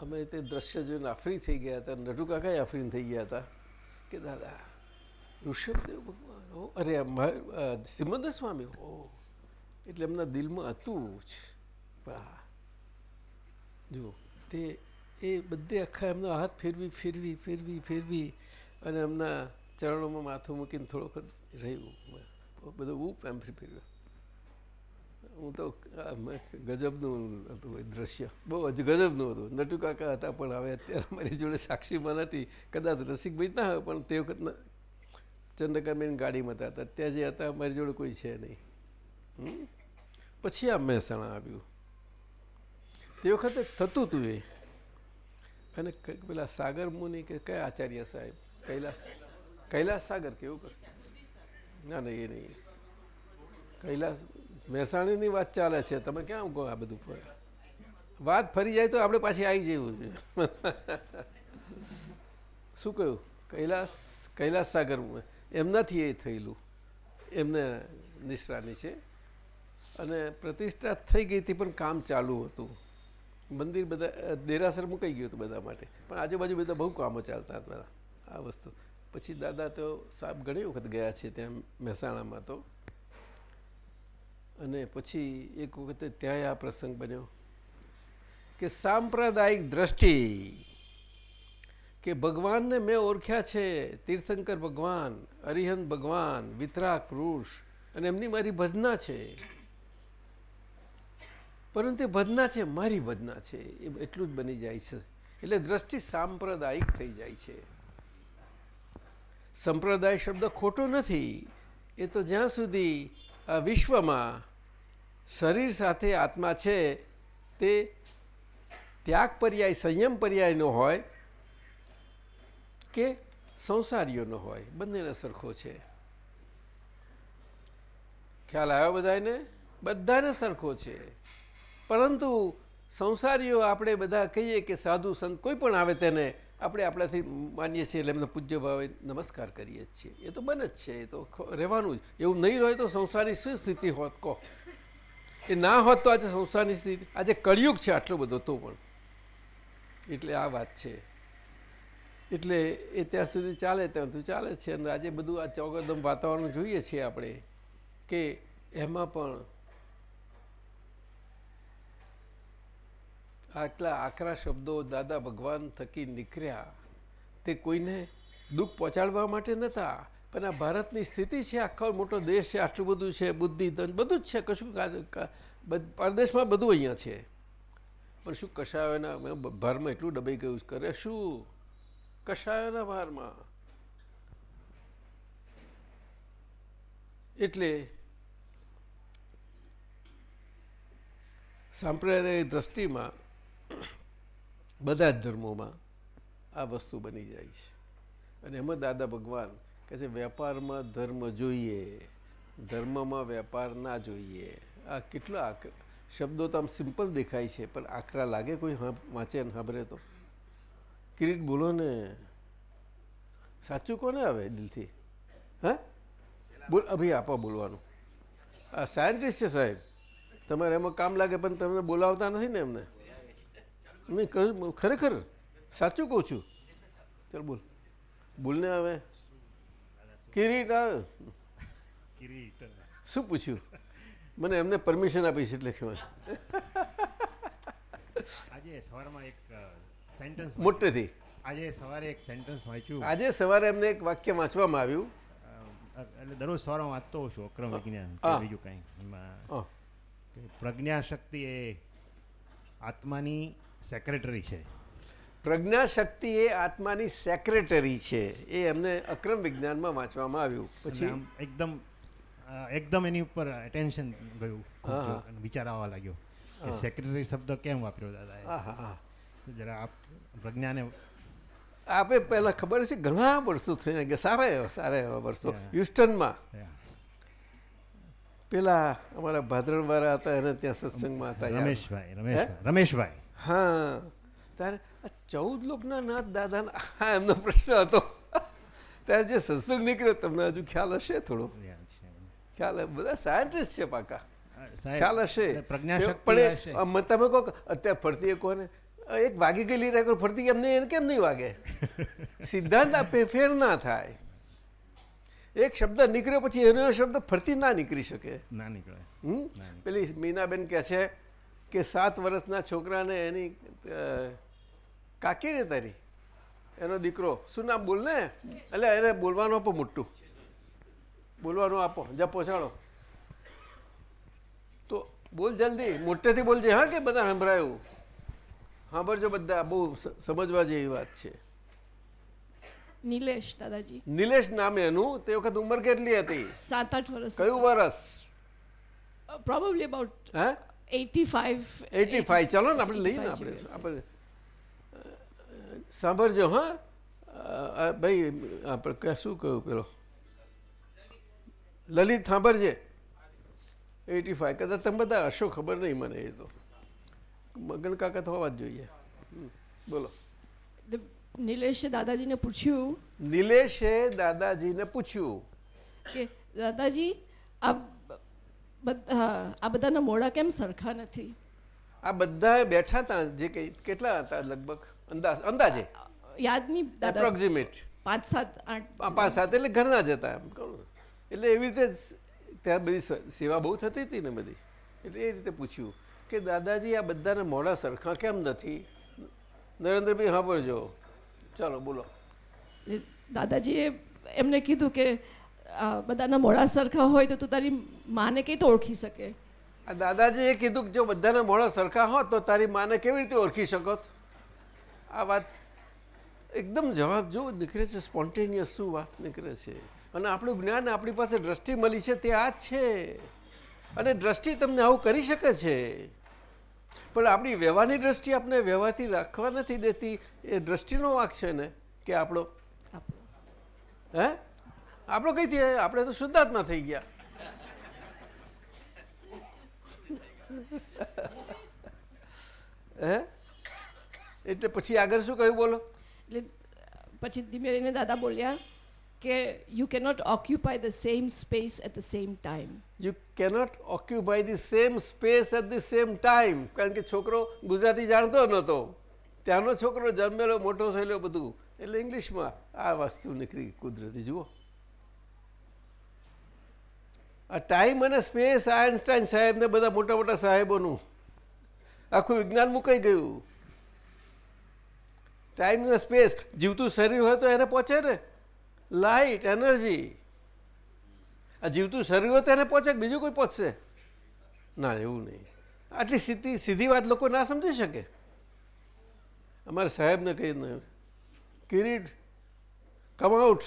અમે તે દ્રશ્ય જોઈને આફરી થઈ ગયા હતા. નટુ કાકા આફરીન થઈ ગયા હતા? કે દાદા, ઋષભદેવ ભગવાન અરે સિમંદર સ્વામી ઓ એટલે એમના દિલમાં હતું જ. પણ જુઓ, તે, એ બધે આખા એમના હાથ ફેરવી ફેરવી ફેરવી ફેરવી અને એમના ચરણોમાં માથું મૂકીને થોડોક રહ્યું. બધું ઉપ એમ ફેરવ્યું હું તો ગજબનું હતું દ્રશ્ય. બહુ જ ગજબનું હતું. નટુ કાકા હતા પણ હવે અત્યારે મારી જોડે સાક્ષીમાં નથી. કદાચ રસિકભાઈ ના હોય, પણ તે વખત ચંદ્રકાંતબેન ગાડીમાં હતા. અત્યારે જે હતા, મારી જોડે કોઈ છે નહીં. પછી આ મહેસાણા આવ્યું. તે વખતે થતું હતું એ. અને પેલા સાગર મુનિ કે કયા આચાર્ય સાહેબ? કૈલાસ કૈલાસ સાગર કેવું કરશે ના ના, એ નહીં. કૈલાસ મહેસાણીની વાત ચાલે છે. તમે ક્યાં કહો આ બધું વાત ફરી જાય તો આપણે પાછી આવી જવું છે. શું કહ્યું? કૈલાસ કૈલાસ સાગર એમનાથી એ થયેલું. એમને નિષ્ઠાની છે. અને પ્રતિષ્ઠા થઈ ગઈ હતી, પણ કામ ચાલુ હતું. મંદિર બધા દેરાસર મુકાઈ ગયું હતું બધા માટે. પણ આજુબાજુ બધા બહુ કામો ચાલતા હતા. આ વસ્તુ. પછી દાદા તો સાહેબ ઘણી વખત ગયા છે ત્યાં મહેસાણામાં તો. અને પછી એક વખતે ત્યાં આ પ્રસંગ બન્યો કે સાંપ્રદાયિક દ્રષ્ટિ કે ભગવાનને મેં ઓળખ્યા છે, તીર્થંકર ભગવાન, અરિહંત ભગવાન, વિતરાક પુરુષ અને એમની મારી ભજના છે. પરંતુ ભજના છે, મારી ભજના છે, એ એટલું જ બની જાય છે. એટલે દ્રષ્ટિ સાંપ્રદાયિક થઈ જાય છે. સંપ્રદાય શબ્દ ખોટો નથી. એ તો જ્યાં સુધી આ વિશ્વમાં શરીર સાથે આત્મા છે, તે ત્યાગ પર્યાય, સંયમ પર્યાયનો હોય કે સંસારીઓનો હોય, બંનેનો સરખો છે. ખ્યાલ આવ્યો બધાને બધાને સરખો છે. પરંતુ સંસારીઓ આપણે બધા કહીએ કે સાધુ સંત કોઈ પણ આવે તેને, આપણે આપણાથી માનીએ છીએ એટલે એમને પૂજ્ય ભાવે નમસ્કાર કરીએ છીએ. એ તો બને જ છે, એ તો રહેવાનું જ. એવું નહીં હોય તો સંસારની શું સ્થિતિ હોત, કહો. એ ના હોત તો આજે સંસારની સ્થિતિ, આજે કળિયુગ છે આટલો બધો તો પણ. એટલે આ વાત છે. એટલે એ ત્યાં સુધી ચાલે, ત્યાં સુધી ચાલે છે અને આજે બધું આ ચોગદમ વાતાવરણ જોઈએ છીએ આપણે કે એમાં પણ આટલા આકરા શબ્દો દાદા ભગવાન થકી નીકળ્યા તે કોઈને દુઃખ પહોંચાડવા માટે નહોતા પણ આ ભારતની સ્થિતિ છે, આખો મોટો દેશ છે, આટલું બધું છે, બુદ્ધિ બધું જ છે, કશું પરદેશમાં બધું અહીંયા છે. પણ શું કશાયોના ભારમાં એટલું ડબાઈ ગયું કરે શું? કશાયોના ભારમાં? એટલે સાંપ્રદાયિક દ્રષ્ટિમાં બધા જ ધર્મોમાં આ વસ્તુ બની જાય છે. અને એમાં દાદા ભગવાન કહે છે, વેપારમાં ધર્મ જોઈએ, ધર્મમાં વેપાર ના જોઈએ. આ કેટલા શબ્દો તો આમ સિમ્પલ દેખાય છે, પણ આકરા લાગે કોઈ વાંચે ને સાંભળે તો. કિરીટ, બોલો ને. સાચું કોને આવે દિલથી? હા? બોલ, અભી આપો બોલવાનું. આ સાયન્ટિસ્ટ છે સાહેબ. તમારે એમાં કામ લાગે પણ તમને બોલાવતા નથી ને એમને? મેં કહ્યું, ખરેખર? સાચું કહું છું. ચાલ બોલ. બોલને હવે કિરીટ કિરીટ. શું પૂછ્યું? મને એમને પરમિશન આપી છે એટલે આજે સવારમાં એક સેન્ટન્સ મોટેથી. આજે સવારે એક સેન્ટન્સ વાંચ્યું. આજે સવારે એમને એક વાક્ય વાંચવામાં આવ્યું. એટલે દરરોજ સવારે વાંચતો છું અક્રમ વિજ્ઞાન બીજું કંઈ. એમાં. કે એ આત્માની સેક્રેટરી છે. પ્રજ્ઞા શક્તિ એ આત્માની સેક્રેટરી છે. એ એમને અક્રમ વિજ્ઞાનમાં વાંચવામાં આવ્યું. પછી? એકદમ એકદમ એની ઉપર ટેન્શન ગયું હા, વિચાર આવવા લાગ્યો કે સેક્રેટરી શબ્દ કેમ વાપર્યો દાદા જરા આપ પ્રજ્ઞાને આપે પહેલાં ખબર છે ઘણા વર્ષો થયા કે સારા એવા સારા એવા વર્ષો. હ્યુસ્ટનમાં પેલા અમારા ભાદરણવાળા હતા એને ત્યાં સત્સંગમાં હતા રમેશભાઈ? રમેશભાઈ રમેશભાઈ. હા. ત્યારે આ ચૌદ લોકના નાથ દાદાના આ એમનો પ્રશ્ન હતો. ત્યારે જે સત્સંગ નીકળ્યો તમને હજુ ખ્યાલ હશે થોડો? ખ્યાલ બધા સાયન્ટિસ્ટ છે પાકા. ખ્યાલ હશે. પણ તમે કહો અત્યારે ફરતી કોને? એક વાગી ગયેલી રાખો ફરતી એમને એને કેમ નહીં વાગે? સિદ્ધાંત આપે ફેર ના થાય. એક શબ્દ નીકળ્યો પછી એનો એ શબ્દ ફરતી ના નીકળી શકે. ના નીકળે. હમ? પેલી મીનાબેન કહે છે કે સાત વર્ષના છોકરાને એની કાકી ને તારી? એનો દીકરો. શું નામ બોલ ને? એટલે એને બોલવાનું આપો મોટું. બોલવાનું આપો. જા પહોંચાડો. તો બોલ જલ્દી. મોટેથી બોલજે હા કે બધા સંભળાયું? સાંભળજો બધા. બહુ સમજવા જેવી વાત છે. નિલેશ દાદાજી. નિલેશ નામે એનું. તે વખત ઉંમર કેટલી હતી? સાત આઠ વર્ષ કયું વર્ષ? પ્રોબેબલી અબાઉટ હે? એટી ફાઈવ એટી ફાઈવ ચાલો ને આપણે લઈએ ને આપણે સાંભળજો હા. ભાઈ આપણે શું કહ્યું પેલો? લલિત સાંભળજે. એટી ફાઈવ કદાચ તમે બધા હશો ખબર નહીં મને એ તો. મગન કાકા તો હોવા જ જોઈએ. બોલો. નિલેશે દાદાજીને પૂછ્યું. નિલેશે દાદાજીને પૂછ્યું. કે દાદાજી આ બધા આ બધાના મોડા કેમ સરખા નથી? આ બધા બેઠા હતા જે કંઈ કેટલા હતા લગભગ? અંદાજ અંદાજે? યાદ નહીં એપ્રોક્સિમેટ પાંચ સાત આઠ પાંચ સાત એટલે ઘરના જ હતા એમ કહું એટલે એવી રીતે ત્યાં બધી સેવા બહુ થતી હતી ને બધી. એટલે એ રીતે પૂછ્યું કે દાદાજી આ બધાને મોડા સરખા કેમ નથી? નરેન્દ્રભાઈ સાંભળજો ચાલો બોલો. દાદાજીએ એમને કીધું કે બધાના મોડા સરખા હોય તો તું તારી માને કઈ તો ઓળખી શકે? આ દાદાજીએ કીધું કે જો બધાના મોડા સરખા હોત તો તારી માને કેવી રીતે ઓળખી શકત? આ વાત એકદમ જવાબ જો નીકળે છે, સ્પોન્ટેનિયસ શું વાત નીકળે છે? અને આપણું જ્ઞાન આપણી પાસે દ્રષ્ટિ મળી છે, તે આ જ છે. અને દ્રષ્ટિ તમને આવું કરી શકે છે. પણ આપણી વ્યવહારની દ્રષ્ટિ આપણે વ્યવહારથી રાખવા નથી દેતી. એ દ્રષ્ટિનો વાંક છે ને, કે આપણો હે? આપણો કઈ થઈએ આપણે તો શુદ્ધાત્મા થઈ ગયા. હે? એટલે પછી આગળ શું કહ્યું બોલો? એટલે પછી ધીમે રહીને દાદા બોલ્યા કે you cannot occupy the same space at the same time you cannot occupy the same space at the same time કારણ કે છોકરો ગુજરાતી જાણતો નહોતો ત્યાંનો છોકરો જન્મેલો મોટો થયેલો બધું. એટલે ઇંગ્લિશમાં આ વસ્તુ નીકળી કુદરતી. જુઓ. આ ટાઈમ અને સ્પેસ આઇન્સ્ટાઈન સાહેબ ને બધા મોટા મોટા સાહેબોનું આખું વિજ્ઞાન મુકાઈ ગયું. ટાઈમ ને સ્પેસ જીવતું શરીર હોય તો એને પહોંચે ને. લાઇટ એનર્જી આ જીવતું શરીર હોય તો એને પહોંચે બીજું કોઈ પહોંચશે? ના, એવું નહીં. આટલી સીધી સીધી વાત લોકો ના સમજી શકે. અમારા સાહેબને કહીને કિરીટ કમ આઉટ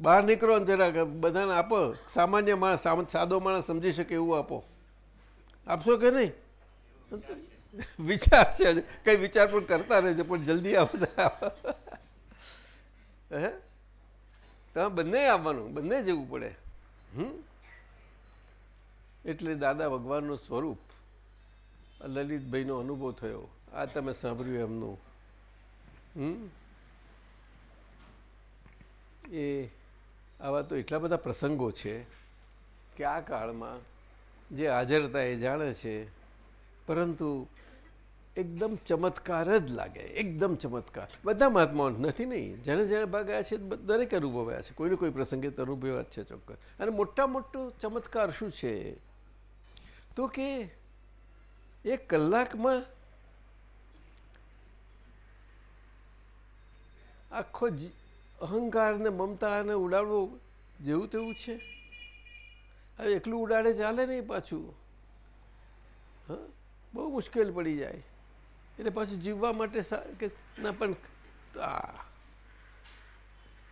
બહાર નીકળો ને જરાક બધાને આપો. સામાન્ય માણસ સાદો માણસ સમજી શકે એવું આપો. આપશો કે નહીં? વિચાર છે કંઈ વિચાર પણ કરતા રહેજો, પણ જલ્દી આવતા હે? તમે બંને આવવાનું, બંને જવું પડે. હમ? એટલે દાદા ભગવાનનું સ્વરૂપ લલિતભાઈનો અનુભવ થયો. આ તમે સાંભળ્યું એમનું. હમ? એ આવા તો એટલા બધા પ્રસંગો છે કે આ કાળમાં જે હાજર હતા એ જાણે છે પરંતુ એકદમ ચમત્કાર જ લાગે, એકદમ ચમત્કાર. બધા મહાત્માઓ નથી નહીં જેને જેને ભાગ્યા છે દરેક અનુભવ્યા છે. કોઈને કોઈ પ્રસંગે તો અનુભવ્યા છે ચોક્કસ. અને મોટા મોટો ચમત્કાર શું છે? તો કે એક કલાકમાં આખો અહંકારને, મમતાને મમતા ઉડાડવો જેવું તેવું છે? હવે એકલું ઉડાડે ચાલે નહીં પાછું? હા? બહુ મુશ્કેલ પડી જાય. એટલે પાછું જીવવા માટે કે ના, પણ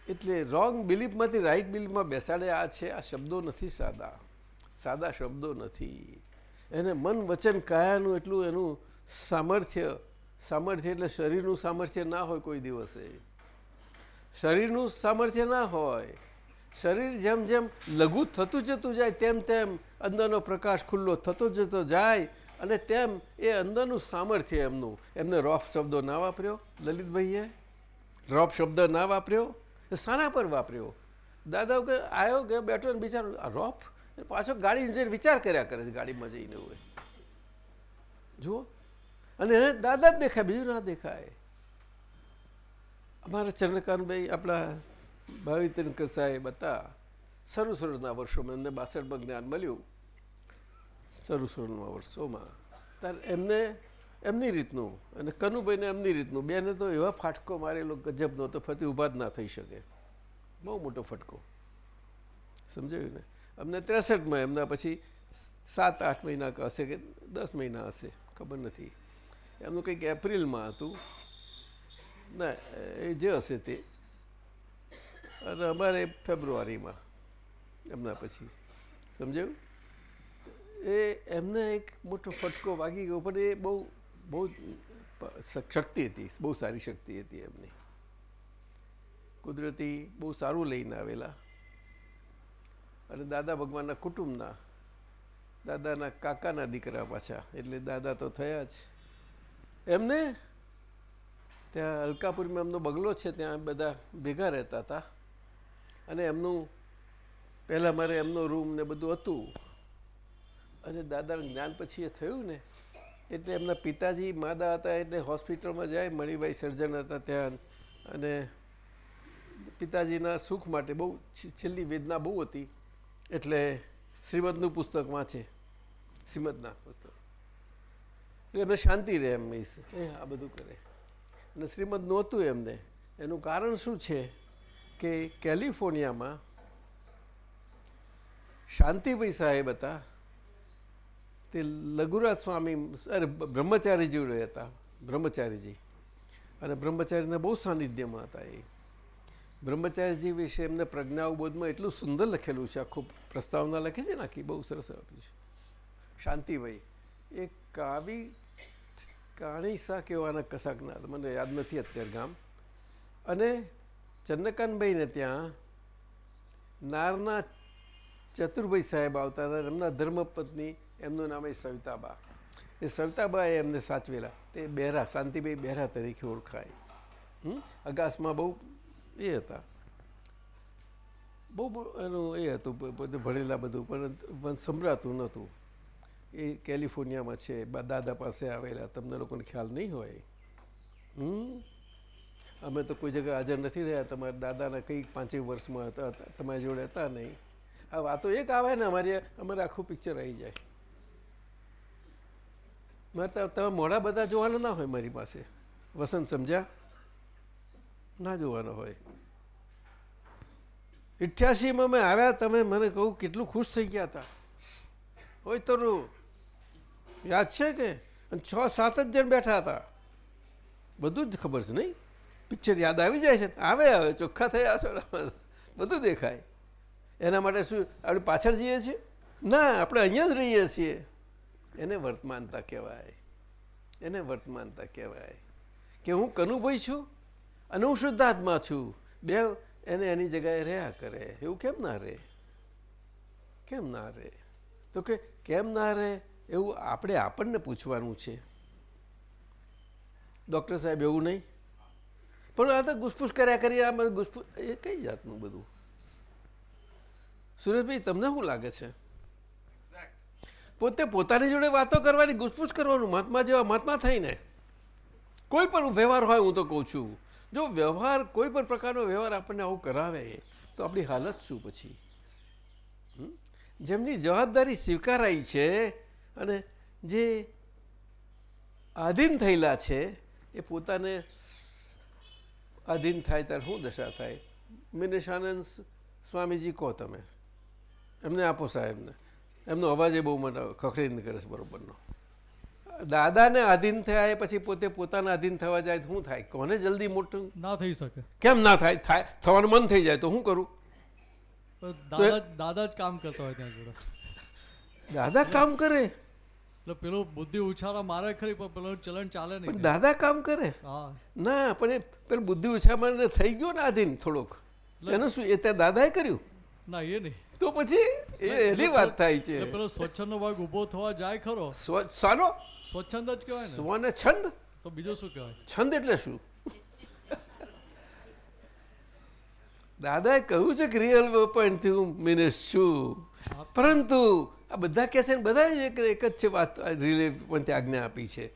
એટલે રોંગ બિલીફમાંથી રાઈટ બિલીફમાં બેસાડે આ છે, આ શબ્દો નથી સાદા. સાદા શબ્દો નથી. એને મન વચન કાયાનું એટલું એનું સામર્થ્ય સામર્થ્ય એટલે શરીરનું સામર્થ્ય ના હોય કોઈ દિવસે. શરીરનું સામર્થ્ય ના હોય. શરીર જેમ જેમ લઘુ થતું જતું જાય, તેમ તેમ અંદરનો પ્રકાશ ખુલ્લો થતો જતો જાય અને તેમ એ અંદરનું સામર્થ્ય એમનું. એમને રોફ શબ્દો ના વાપર્યો, લલિતભાઈએ? રોફ શબ્દ ના વાપર્યો? એ શાના પર વાપર્યો? દાદા કે આવ્યો કે, બેઠો ને બિચારો રોફ? પાછો ગાડી જઈને વિચાર કર્યા કરે છે, ગાડીમાં જઈને હોય. જુઓ. અને એને દાદા જ દેખાય, બીજું ના દેખાય. અમારા ચંદ્રકાંતભાઈ આપણા ભાવિ તિનકર સાહેબ હતા. શરૂ શરૂના વર્ષોમાં એમને બાસઠમાં જ્ઞાન મળ્યું. શરૂ શરૂમાં વર્ષોમાં. ત્યારે એમને, એમની રીતનું. અને કનુભાઈને એમની રીતનું. બેને તો એવા ફાટકો મારેલો ગજબનો તો ફરી ઊભા જ ના થઈ શકે. બહુ મોટો ફટકો. સમજાયું ને? અમને ત્રેસઠમાં, એમના પછી સાત, આઠ મહિના હશે કે દસ મહિના હશે, ખબર નથી. એમનું કંઈક એપ્રિલમાં હતું. ના, એ જે હશે તે. અને અમારે ફેબ્રુઆરીમાં, એમના પછી. સમજાયું? એ એમને એક મોટો ફટકો વાગી ગયો, પણ એ બહુ બહુ શક્તિ હતી, બહુ સારી શક્તિ હતી એમની. કુદરતી બહુ સારું લઈને આવેલા. અને દાદા ભગવાનના કુટુંબના, દાદાના કાકાના દીકરા પાછા, એટલે દાદા તો થયા જ. એમને ત્યાં અલકાપુરમાં એમનો બગલો છે, ત્યાં બધા ભેગા રહેતા હતા. અને એમનું, પહેલાં મારે એમનો રૂમ ને બધું હતું. અને દાદાનું જ્ઞાન પછી એ થયું ને, એટલે એમના પિતાજી માદા હતા એટલે હોસ્પિટલમાં જાય, મણિભાઈ સર્જન હતા ત્યાં. અને પિતાજીના સુખ માટે બહુ છેલ્લી વેદના બહુ હતી. એટલે શ્રીમદનું પુસ્તક વાંચે. શ્રીમદના પુસ્તક. એટલે એમને શાંતિ રહે એમ એ આ બધું કરે. અને શ્રીમદ નહોતું એમને. એનું કારણ શું છે કે કેલિફોર્નિયામાં શાંતિભાઈ સાહેબ હતા. તે લઘુરાજ સ્વામી, અરે બ્રહ્મચારીજી હતા, બ્રહ્મચારીજી. અને બ્રહ્મચારીના બહુ સાનિધ્યમાં હતા એ. બ્રહ્મચારીજી વિશે એમને પ્રજ્ઞાઉબોધમાં એટલું સુંદર લખેલું છે, આખું પ્રસ્તાવના લખી છે ને આખી, બહુ સરસ આપી છે. શાંતિભાઈ એ કાવી કાણી શા કહેવાના કશાકના, મને યાદ નથી અત્યારે ગામ. અને ચંદ્રકાંતભાઈને ત્યાં નારના ચતુરભાઈ સાહેબ આવતા હતા, એમના ધર્મપત્ની એમનું નામ એ સવિતાબા. એ સવિતાબાએ એમને સાચવેલા. તે બહેરા શાંતિભાઈ બહેરા તરીકે ઓળખાય. અગાસમાં બહુ એ હતા. બહુ એનું એ હતું બધું ભણેલા બધું, પણ સંભળાતું નહોતું. એ કેલિફોર્નિયામાં છે દાદા પાસે આવેલા, તમને લોકોને ખ્યાલ નહીં હોય. અમે તો કોઈ જગ્યાએ હાજર નથી રહ્યા, તમારા દાદાના કંઈક પાંચેક વર્ષમાં હતા, તમારી જોડે હતા નહીં. આ વાતો એક આવે ને, અમારી, અમારે આખું પિક્ચર આવી જાય. તમે મોડા બધા જોવાના ના હોય મારી પાસે. વસંત સમજ્યા? ના જોવાનો હોય. ઇઠ્યાસીમાં મેં આવ્યા તમે મને કહું કેટલું ખુશ થઈ ગયા હતા. હોય તો યાદ છે કે? અને છ, સાત જ જણ બેઠા હતા. બધું જ ખબર છે નહીં? પિક્ચર યાદ આવી જાય છે. આવે આવે, ચોખ્ખા થયા છો. બધું દેખાય. એના માટે શું, આપણે પાછળ જઈએ છીએ? ના, આપણે અહીંયા જ રહીએ છીએ. એને વર્તમાનતા કહેવાય. એને વર્તમાનતા કહેવાય. કે હું કનુભાઈ છું અને હું શુદ્ધાત્મા છું. બે એને એની જગ્યાએ રહ્યા કરે. એવું કેમ ના રહે? કેમ ના રહે? તો કે કેમ ના રહે? એવું આપણે આપણને પૂછવાનું છે. ડૉક્ટર સાહેબ એવું નહીં. પણ આ તો ગુસફૂસ કર્યા કરી, આ ગુસફૂસ, એ કઈ જાતનું બધું? સુરેશભાઈ તમને શું લાગે છે? પોતે પોતાની જોડે વાતો કરવાની ગુસપુસ કરવાનું મહાત્મા જેવા મહાત્મા થઈને કોઈ પણ વ્યવહાર હોય હું તો કહું છું, જો વ્યવહાર કોઈ પણ પ્રકારનો વ્યવહાર આપણને આવું કરાવે, તો આપણી હાલત શું પછી? જેમની જવાબદારી સ્વીકારાઈ છે અને જે આધીન થયેલા છે, એ પોતાને આધીન થાય ત્યારે શું દશા થાય? મિનેશાનંદ સ્વામીજી કહો તમે. એમને આપો સાહેબને. એમનો અવાજ એ બહુ મને ખખડીને કરે છે બરોબરનો દાદાને આધીન થયા એ પછી પોતે પોતાના આધીન થવા જાય તો શું થાય? કોને જલ્દી મોટું? ના થઈ શકે. કેમ ના થાય? થાય? થવાનું મન થઈ જાય તો શું કરું? દાદા દાદા જ કામ કરતા હોય ત્યાં જોડે. દાદા કામ કરે? એટલે પેલો બુદ્ધિ ઉછાળા મારે ખરી પણ પેલો ચલણ ચાલે નહીં. દાદા કામ કરે? હા. ના પણ એ પેલું બુદ્ધિ ઉછાળા થઈ ગયો ને આધીન થોડોક. એનું શું? એ ત્યાં દાદાએ કર્યું? ના એ નહીં. તો પછી એ એની વાત થાય છે. પેલો સ્વચ્છંદનો ભાગ ઊભો થવા જાય ખરો. સાનો સ્વચ્છંદ જ કહેવાય ને. સ્વને છંદ? તો બીજું શું કહેવાય? છંદ એટલે શું? દાદાએ કહ્યું છે કે રિયલ પોઈન્ટથી હું મિનિસ્ટ છું. પરંતુ આ બધા કહે છે ને બધા એક એક જ છે વાત રિલે પોઈન્ટ આજ્ઞા આપી છે.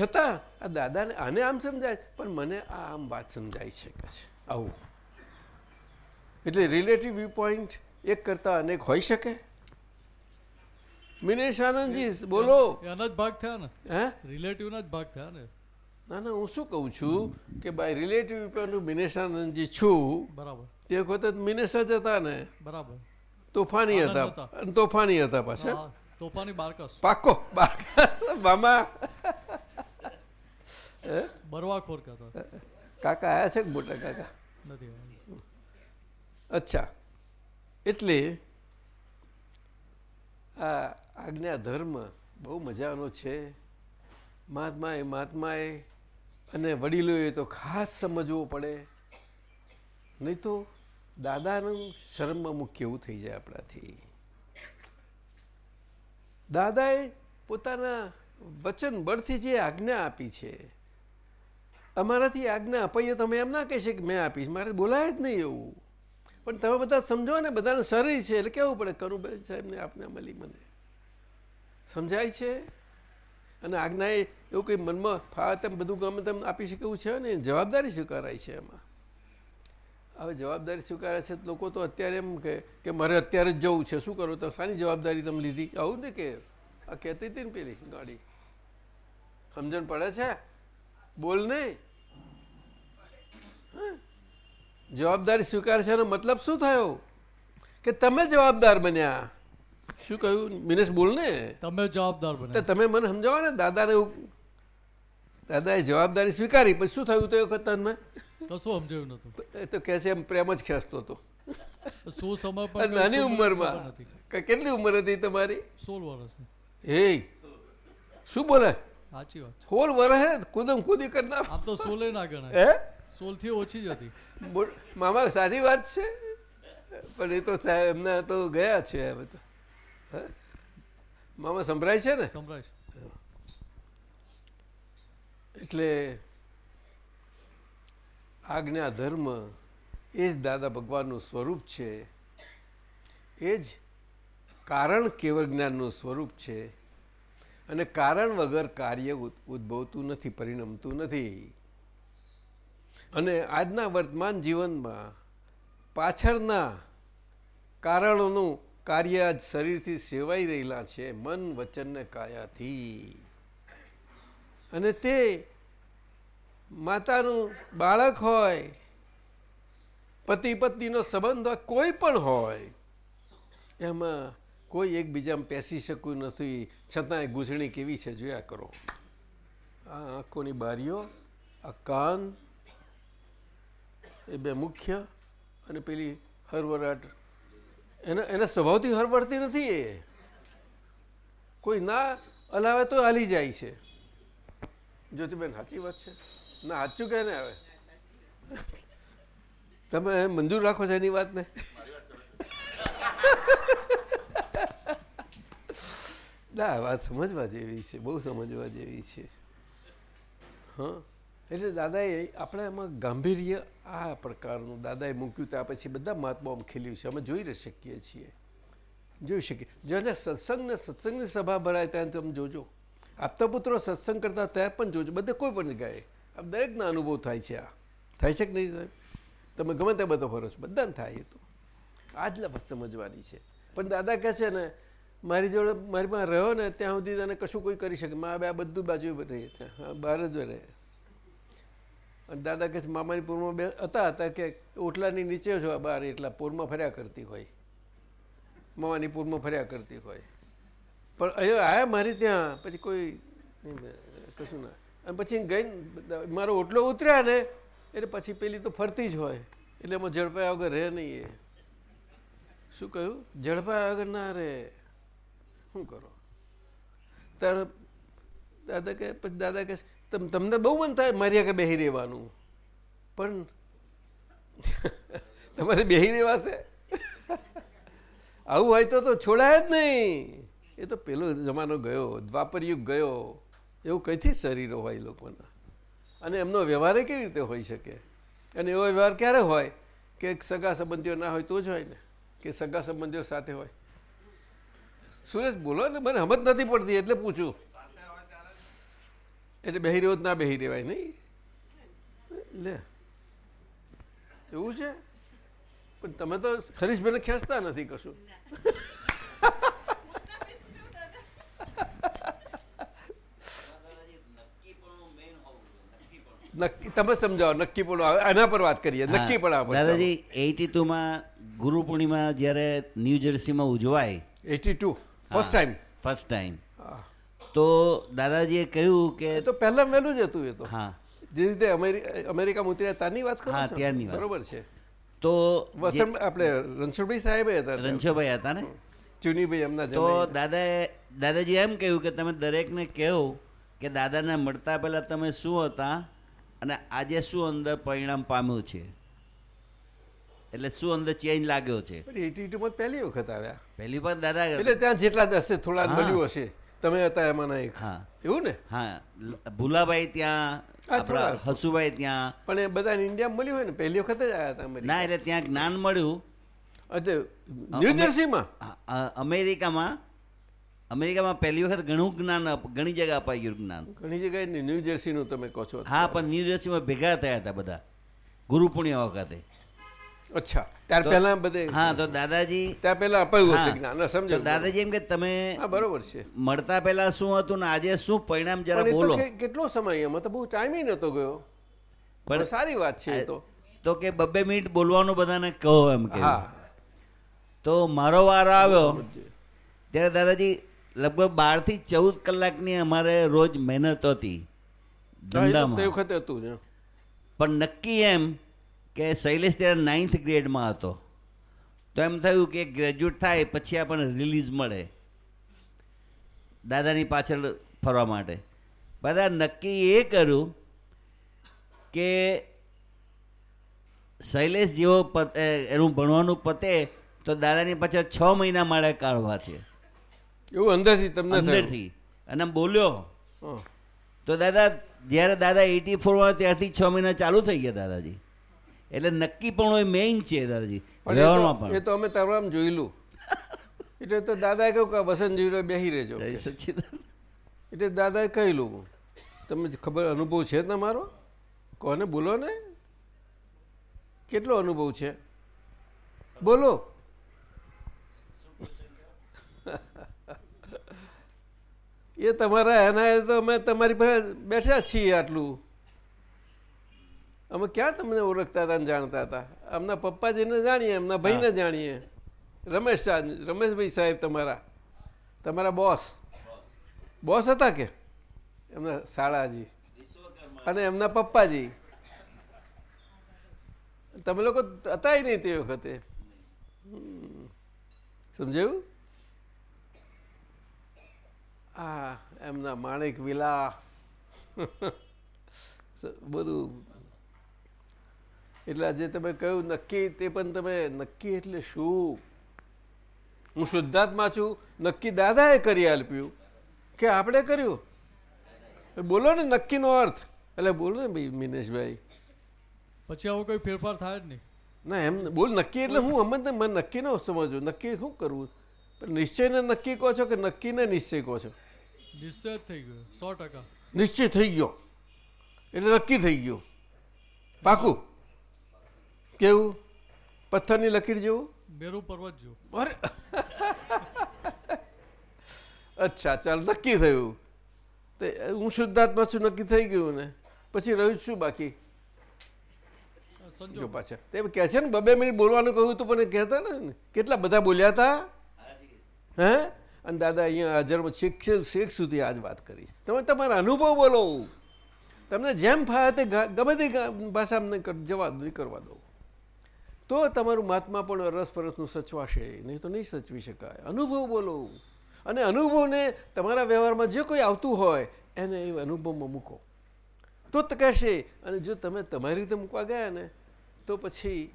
છતાં આ દાદાને આને આમ સમજાય પણ મને આ આમ વાત સમજાય છે કે છે. આવું. એટલે રિલેટિવ વ્યૂ પોઈન્ટ એક કરતાં અનેક હોઈ શકે? મિનેશ આનંદજી બોલો. એના જ ભાગ થયા ને? હે? રિલેટિવના જ ભાગ થયા ને? ના ના હું શું કહું છું કે બાય રિલેટિવ મિનેશ મિનેશાનંદજી છું. બરાબર. તે વખતે મિનેશ જ હતા ને. બરાબર. તોફાની હતા. તોફાની હતા પાછા. તોફાની બારકસ પાકો બારકસ મામા? બરવાખોર કાકા આયા છે મોટા કાકા? નથી અચ્છા. એટલે, આ આજ્ઞા ધર્મ બહુ મજાનો છે. મહાત્માએ મહાત્માએ અને વડીલોએ તો ખાસ સમજવો પડે. નહીં તો દાદાનું શરમમાં મુખ્ય એવું થઈ જાય આપણાથી. દાદાએ પોતાના વચન બળથી જે આજ્ઞા આપી છે, અમારાથી આજ્ઞા અપાઈએ તમે એમ ના કહેશે કે મેં આપીશ મારે બોલાય જ નહીં એવું. પણ તમે બધા સમજો ને, બધાને શરીર છે, એટલે કેવું પડે? કરુભાઈ સાહેબને આપને મળી મને. સમજાય છે? અને આજ્ઞા એવું કંઈ મનમાં ફાવે તેમ બધું ગમે તેમ આપી શકે એવું છે ને? જવાબદારી સ્વીકારાય છે એમાં. હવે જવાબદારી સ્વીકારે છે લોકો તો અત્યારે એમ કે મારે અત્યારે જ જવું છે. શું કરો તો શાની જવાબદારી તમે લીધી? આવું ને કે? આ કહેતી હતી ને પેલી ગાડી. સમજણ પડે છે? બોલ નહીં. જવાબદારી સ્વીકાર એનો મતલબ શું થયો? કે તમે જવાબદાર બન્યા. શું કહ્યું મિનેશ બોલ ને તમે જવાબદાર બન્યા. બને તમે મને સમજાવો ને દાદાને દાદાએ જવાબદારી સ્વીકારી પછી શું થયું તો એ વખત તમે કશું સમજાયું નતું એ તો કહે છે એમ પ્રેમ જ ખેંચતો હતો. શું સમર્પણ નાની ઉંમરમાં. કેટલી ઉંમર હતી તમારી? સોળ વર્ષ એ શું બોલે? સાચી વાત. સોળ વર્ષે કુદમ કુદી કરનાર આમ તો સોલે ના ગણાય. હે? સોળથી ઓછી જ હતી. મામા સારી વાત છે? પણ એ તો સાહેબ એમના તો ગયા છે તો. મામા સંભળાય છે ને? સંભળાય છે. એટલે આજ્ઞા ધર્મ એ જ દાદા ભગવાનનું સ્વરૂપ છે. એ જ કારણ કેવળ જ્ઞાનનું સ્વરૂપ છે. અને કારણ વગર કાર્ય ઉદ્ભવતું નથી પરિણમતું નથી. અને આજના વર્તમાન જીવનમાં પાછળના કારણોનું કાર્ય આજ શરીરથી સેવાઈ રહેલા છે, મન વચનને કાયાથી. અને તે માતાનું બાળક હોય પતિ પત્નીનો સંબંધ હોય, કોઈ પણ હોય, એમાં કોઈ એકબીજામાં પેસી શકું નથી છતાંય ગૂંચણી કેવી છે જોયા કરો. આ આંખોની બારીઓ, આ કાન એ બે મુખ્ય અને પેલી હરવરાટ. એના એના સ્વભાવથી હરવડતી નથી એ. કોઈ ના હલાવે તો હાલી જાય છે. જ્યોતિબેન, સાચી વાત છે? ના, સાચું કે હવે તમે મંજૂર રાખો છો એની વાતને? ના, વાત સમજવા જેવી છે, બહુ સમજવા જેવી છે. હા? એટલે દાદાએ આપણે એમાં ગાંભીર્ય આ પ્રકારનું દાદાએ મૂક્યું ત્યાં પછી બધા મહાત્માઓ ખીલ્યું છે. અમે જોઈ શકીએ છીએ. જોઈ શકીએ. જ્યારે સત્સંગને સત્સંગની સભા ભરાય ત્યાં તમે જોજો. આપતા પુત્રો સત્સંગ કરતા ત્યાં પણ જોજો. બધે કોઈ પણ જગ્યાએ. આ દરેકના અનુભવ થાય છે આ. થાય છે કે નહીં તમે ગમે તે બધો ફરો છો. બધાને થાય તો. આ જ લફત સમજવાની છે. પણ દાદા કહે છે ને, મારી જોડે, મારી પાસે રહ્યો ને, ત્યાં સુધી તને કશું કોઈ કરી શકે. મા આ બધું બાજુ રહીએ ત્યાં બહાર જ રહે. અને દાદા કહે મામાની પૂરમાં બે હતા હતા કે ઓટલાની નીચે છો બહાર, એટલા પૂરમાં ફર્યા કરતી હોય. મામાની પૂરમાં ફર્યા કરતી હોય. પણ અહીંયા આયા મારી ત્યાં, પછી કોઈ કશું ના. અને પછી ગઈ મારો ઓટલો ઉતર્યા ને, એટલે પછી પેલી તો ફરતી જ હોય. એટલે એમાં ઝડપાયા વગર રહે નહીં એ. શું કહ્યું? ઝડપાયા વગર ના રહે. શું કરો? ત્યારે દાદા કે, પછી દાદા કે તમ તમને બહુ મન થાય મારી આગળ બેસી રહેવાનું. પણ તમારે બેસી રહેવાશે આવું હોય તો તો છોડાય જ નહીં. એ તો પેલો જમાનો ગયો દ્વાપર યુગ ગયો. એવું કઈથી શરીરો હોય લોકોના? અને એમનો વ્યવહાર કેવી રીતે હોઈ શકે? અને એવો વ્યવહાર ક્યારે હોય કે સગા સંબંધીઓ ના હોય તો જ હોય ને? કે સગા સંબંધીઓ સાથે હોય? સુરેશ, બોલો ને, મને સમજ નથી પડતી, એટલે પૂછું. એટલે બેહી રહ્યો જ ના બેહી રહેવાય નહીં? લે. એવું છે? પણ તમે તો હરીશભાઈને ખેંચતા નથી કશું. નક્કી તમે સમજાવો નક્કી પણ આના પર વાત કરીએ નક્કી પણ દાદાજી એટી ટુમાં ગુરુ પૂર્ણિમા જ્યારે ન્યૂ જર્સીમાં ઉજવાય eighty two first time first time તો દાદાજીએ કહ્યું કે તો પહેલા વહેલું જ હતું એ તો. હા. જે રીતે અમેરિ અમેરિકામાં ઉતર્યા ત્યાંની વાત કરો હા, છો? બરોબર છે. તો આપણે રણછોડભાઈ સાહેબ હતા રણછોડભાઈ હતા ને? ચુનીભાઈ એમના તો દાદાએ દાદાજી એમ કહ્યું કે તમે દરેકને કહો કે દાદાને મળતા પહેલાં તમે શું હતા અને આજે શું અંદર પરિણામ પામ્યું છે? એટલે શું અંદર ચેન્જ લાગ્યો છે? પણ 82 પહેલી વખત આવ્યા. પહેલી વખત દાદા એટલે ત્યાં જેટલા દસે થોડા. મળ્યું હશે. તમે હતા એમાંના એક હા. એવું ને? હા ભુલાભાઈ ત્યાં આપણા. હસુભાઈ ત્યાં. પણ એ બધા ઇન્ડિયામાં મળ્યું હોય ને? પહેલી વખત જ આવ્યા હતા ના એટલે ત્યાં જ્ઞાન મળ્યું. અચ્છા ન્યૂ જર્સીમાં અ- અ- અમેરિકામાં અમેરિકામાં પહેલી વખત ઘણું જ્ઞાન ઘણી જગ્યા અપાઈ ગયું જ્ઞાન. ઘણી જગ્યાએ ન્યૂ જર્સીનું તમે કહો છો. હા પણ ન્યૂ જર્સીમાં ભેગા થયા હતા બધા. ગુરુ પૂર્ણિમા વખતે. અચ્છા ત્યાર પહેલા બધે હા તો દાદાજી ત્યાં પહેલા અપાયું હશે જ્ઞાન સમજો દાદાજી એમ કે તમે હા બરોબર છે. મળતા પહેલા શું હતું ને આજે શું પરિણામ જરા બોલો. કેટલો સમય એમાં? તો બહુ ટાઈમ નતો ગયો. પણ સારી વાત છે તો. તો કે બબ્બે મિનિટ બોલવાનું બધાને કહો એમ કે. હા. તો મારો વારો આવ્યો ત્યારે દાદાજી લગભગ બારથી ચૌદ કલાકની અમારે રોજ મહેનત હતી તે વખતે હતું પણ નક્કી એમ કે શૈલેષ ત્યારે નાઇન્થ ગ્રેડમાં હતો. તો એમ થયું કે ગ્રેજ્યુએટ થાય પછી આપણને રિલીઝ મળે. દાદાની પાછળ ફરવા માટે. બધા નક્કી એ કર્યું કે શૈલેષ જેવો પતે એનું ભણવાનું પતે તો દાદાની પાછળ છ મહિના મારે કાઢવા છે. એવું અંદરથી તમને અંદરથી. અને બોલ્યો. તો દાદા જ્યારે દાદા એટી ફોરમાં ત્યારથી છ મહિના ચાલુ થઈ ગયા દાદાજી. એટલે નક્કી પણ એ મેઇન છે દાદાજી. તો- પણ. એ તો અમે તમામ જોયેલું. એટલે તો દાદાએ કહ્યું કે વસંતજી બેસી રહેજો. એટલે દાદાએ કહેલું તમે ખબર અનુભવ છે તમારો? કોને બોલો ને? કેટલો અનુભવ છે? બોલો. એ તમારા એના તો અમે તમારી પાસે બેઠા છીએ આટલું. અમે ક્યાં તમને ઓળખતા હતા ને જાણતા હતા? અમના પપ્પાજીને જાણીએ એમના ભાઈને જાણીએ. રમેશ સા- રમેશભાઈ સાહેબ તમારા. તમારા બોસ. બોસ હતા કે? એમના શાળાજી. અને એમના પપ્પાજી. તમે લોકો હતા નહીં તે વખતે? સમજાયું? આ એમના માણેક વિલા. બધું એટલે આજે તમે કહ્યું નક્કી તે પણ તમે નક્કી એટલે શું? હું શુદ્ધાત્મા છું નક્કી દાદાએ કરી આપ્યું. કે આપણે કર્યું? બોલો ને નક્કીનો અર્થ. એટલે બોલો ને ભાઈ મિનેશભાઈ. પછી આવો કોઈ ફેરફાર થાય જ નહીં. ના એમ બોલ નક્કી એટલે હું અમને મને નક્કી ન સમજવું. નક્કી શું કરવું? નિશ્ચયને નક્કી કહો છો કે નક્કીને નિશ્ચય કહો છો? નિશ્ચય થઈ ગયો સો ટકા. નિશ્ચય થઈ ગયો. એટલે નક્કી થઈ ગયું. પાકું. કેવું? પથ્થરની લકીર જેવું? મેરુ પર્વત જો અરે. અચ્છા ચાલ નક્કી થયું. તે હું શુદ્ધાત્મા છું નક્કી થઈ ગયું ને. પછી રહ્યું શું બાકી? જો પાછા. તે કહે છે ને બબે મિનિટ બોલવાનું કહ્યું તો પણ કહેતા ને કેટલા બધા બોલ્યા હતા? હે? અને દાદા અહીંયા હાજરમાં શેખ શેખ સુધી આજ વાત કરી તમે તમારા અનુભવ બોલો. તમને જેમ ફાવે તે ગમે તે ભાષા જવા નહીં કરવા દો. તો તમારું મહાત્મા પણ રસપરસનું સચવાશે, નહીં તો નહીં સચવી શકાય. અનુભવ બોલો. અને અનુભવને તમારા વ્યવહારમાં જે કોઈ આવતું હોય, એને એ અનુભવમાં મૂકો. તો તકાશે. અને જો તમે તમારી રીતે મૂકવા ગયા ને, તો પછી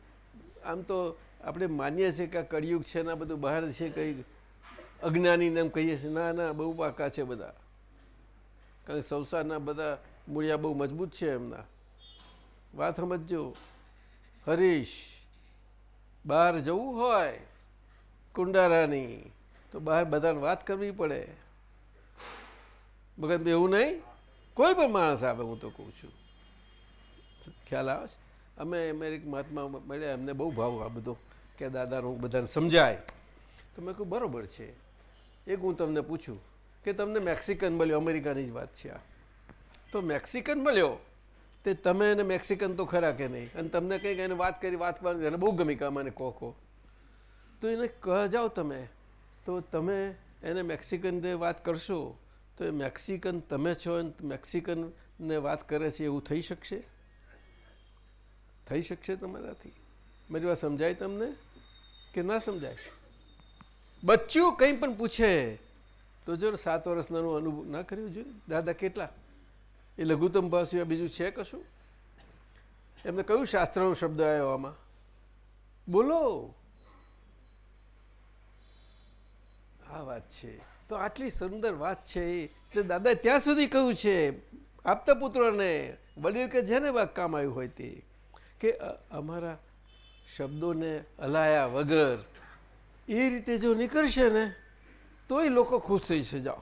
આમ તો આપણે માનીએ છીએ કે આ કળિયુગ છે ને બધું બહાર છે કંઈ અજ્ઞાનીને એમ કહીએ છીએ. ના ના, બહુ પાકા છે બધા. કારણ કે સંસારના બધા મૂળિયા બહુ મજબૂત છે એમના. વાત સમજજો. હરીશ. બહાર જવું હોય કુંડારાની, તો બહાર બધાને વાત કરવી પડે. મગજ એવું નહીં, કોઈ પણ માણસ આવે, હું તો કહું છું. ખ્યાલ આવે છે? અમે અમેરિક મહાત્મા મળ્યા, એમને બહુ ભાવ આ બધો કે દાદાનું બધાને સમજાય. તો મેં કહ્યું, બરાબર છે. એક હું તમને પૂછું કે તમને મેક્સિકન મળ્યો, અમેરિકાની જ વાત છે આ. તો મેક્સિકન મળ્યો. તે તમે એને મેક્સિકન તો ખરા કે નહીં? અને તમને કંઈક એને વાત કરી, વાત કરવાની, એને બહુ ગમી કે મને કહો કહો તો એને કહ જાઓ તમે. તો તમે એને મેક્સિકનને વાત કરશો, તો એ મેક્સિકન તમે છો અને મેક્સિકનને વાત કરે છે, એવું થઈ શકશે? થઈ શકશે તમારાથી? મારી વાત સમજાય તમને? કે ના સમજાય? બચ્ચું કંઈ પણ પૂછે, તો જો સાત વર્ષનાનું અનુભવ ના કર્યું જોઈએ. દાદા, કેટલા? એ લઘુત્તમ ભાવ સિવાય બીજું છે કશું? એમને કયું શાસ્ત્રનો શબ્દ આવ્યો આમાં? બોલો. આ વાત છે. તો આટલી સુંદર વાત છે એ. દાદા ત્યાં સુધી કહ્યું છે આપતા પુત્રોને, વડીલ કે જેને કામ આવ્યું હોય તે, કે અમારા શબ્દોને હલાયા વગર એ રીતે જો નીકળશે ને, તોય લોકો ખુશ થઈ છે જાઓ.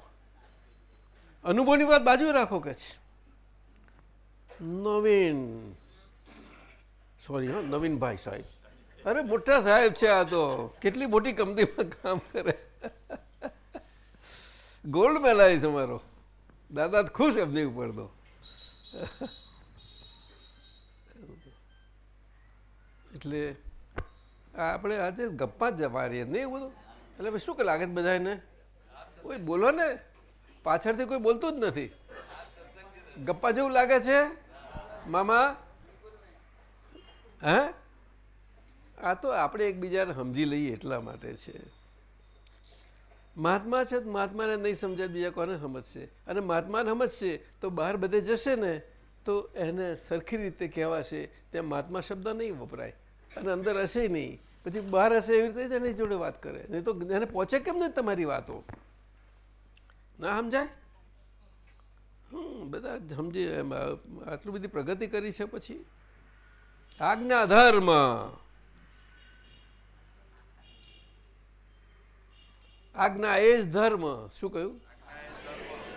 અનુભવની વાત બાજુ રાખો કે છે. નવીન. સોરી હા, નવીનભાઈ સાહેબ. અરે, મોટા સાહેબ છે આ તો. કેટલી મોટી કંપનીમાં કામ કરે. ગોલ્ડ મેલાઈશ અમારો. દાદા ખુશ એમની ઉપર તો. એટલે આપણે આજે ગપ્પા જ વારીએ નહીં એવું બધું. એટલે ભાઈ શું કે લાગે બધા એને કોઈ બોલો ને. પાછળથી કોઈ બોલતું જ નથી. ગપ્પા જેવું લાગે છે? મામા? હે? આ તો આપણે એકબીજાને સમજી લઈએ એટલા માટે છે. મહાત્મા છે તો મહાત્માને નહીં સમજાય, બીજા કોને સમજશે? અને મહાત્માને સમજશે તો બહાર બધે જશે ને, તો એને સરખી રીતે કહેવાશે, ત્યાં મહાત્મા શબ્દ નહીં વપરાય. અને અંદર હશે નહીં. પછી બહાર હશે એવી રીતે એની જોડે વાત કરે. નહીં તો એને પહોંચે કેમ નહીં તમારી વાતો? ના સમજાય? બધા સમજી આટલી બધી પ્રગતિ કરી છે પછી? આજ્ઞા ધર્મ. આજ્ઞા એ જ ધર્મ. શું કહ્યું?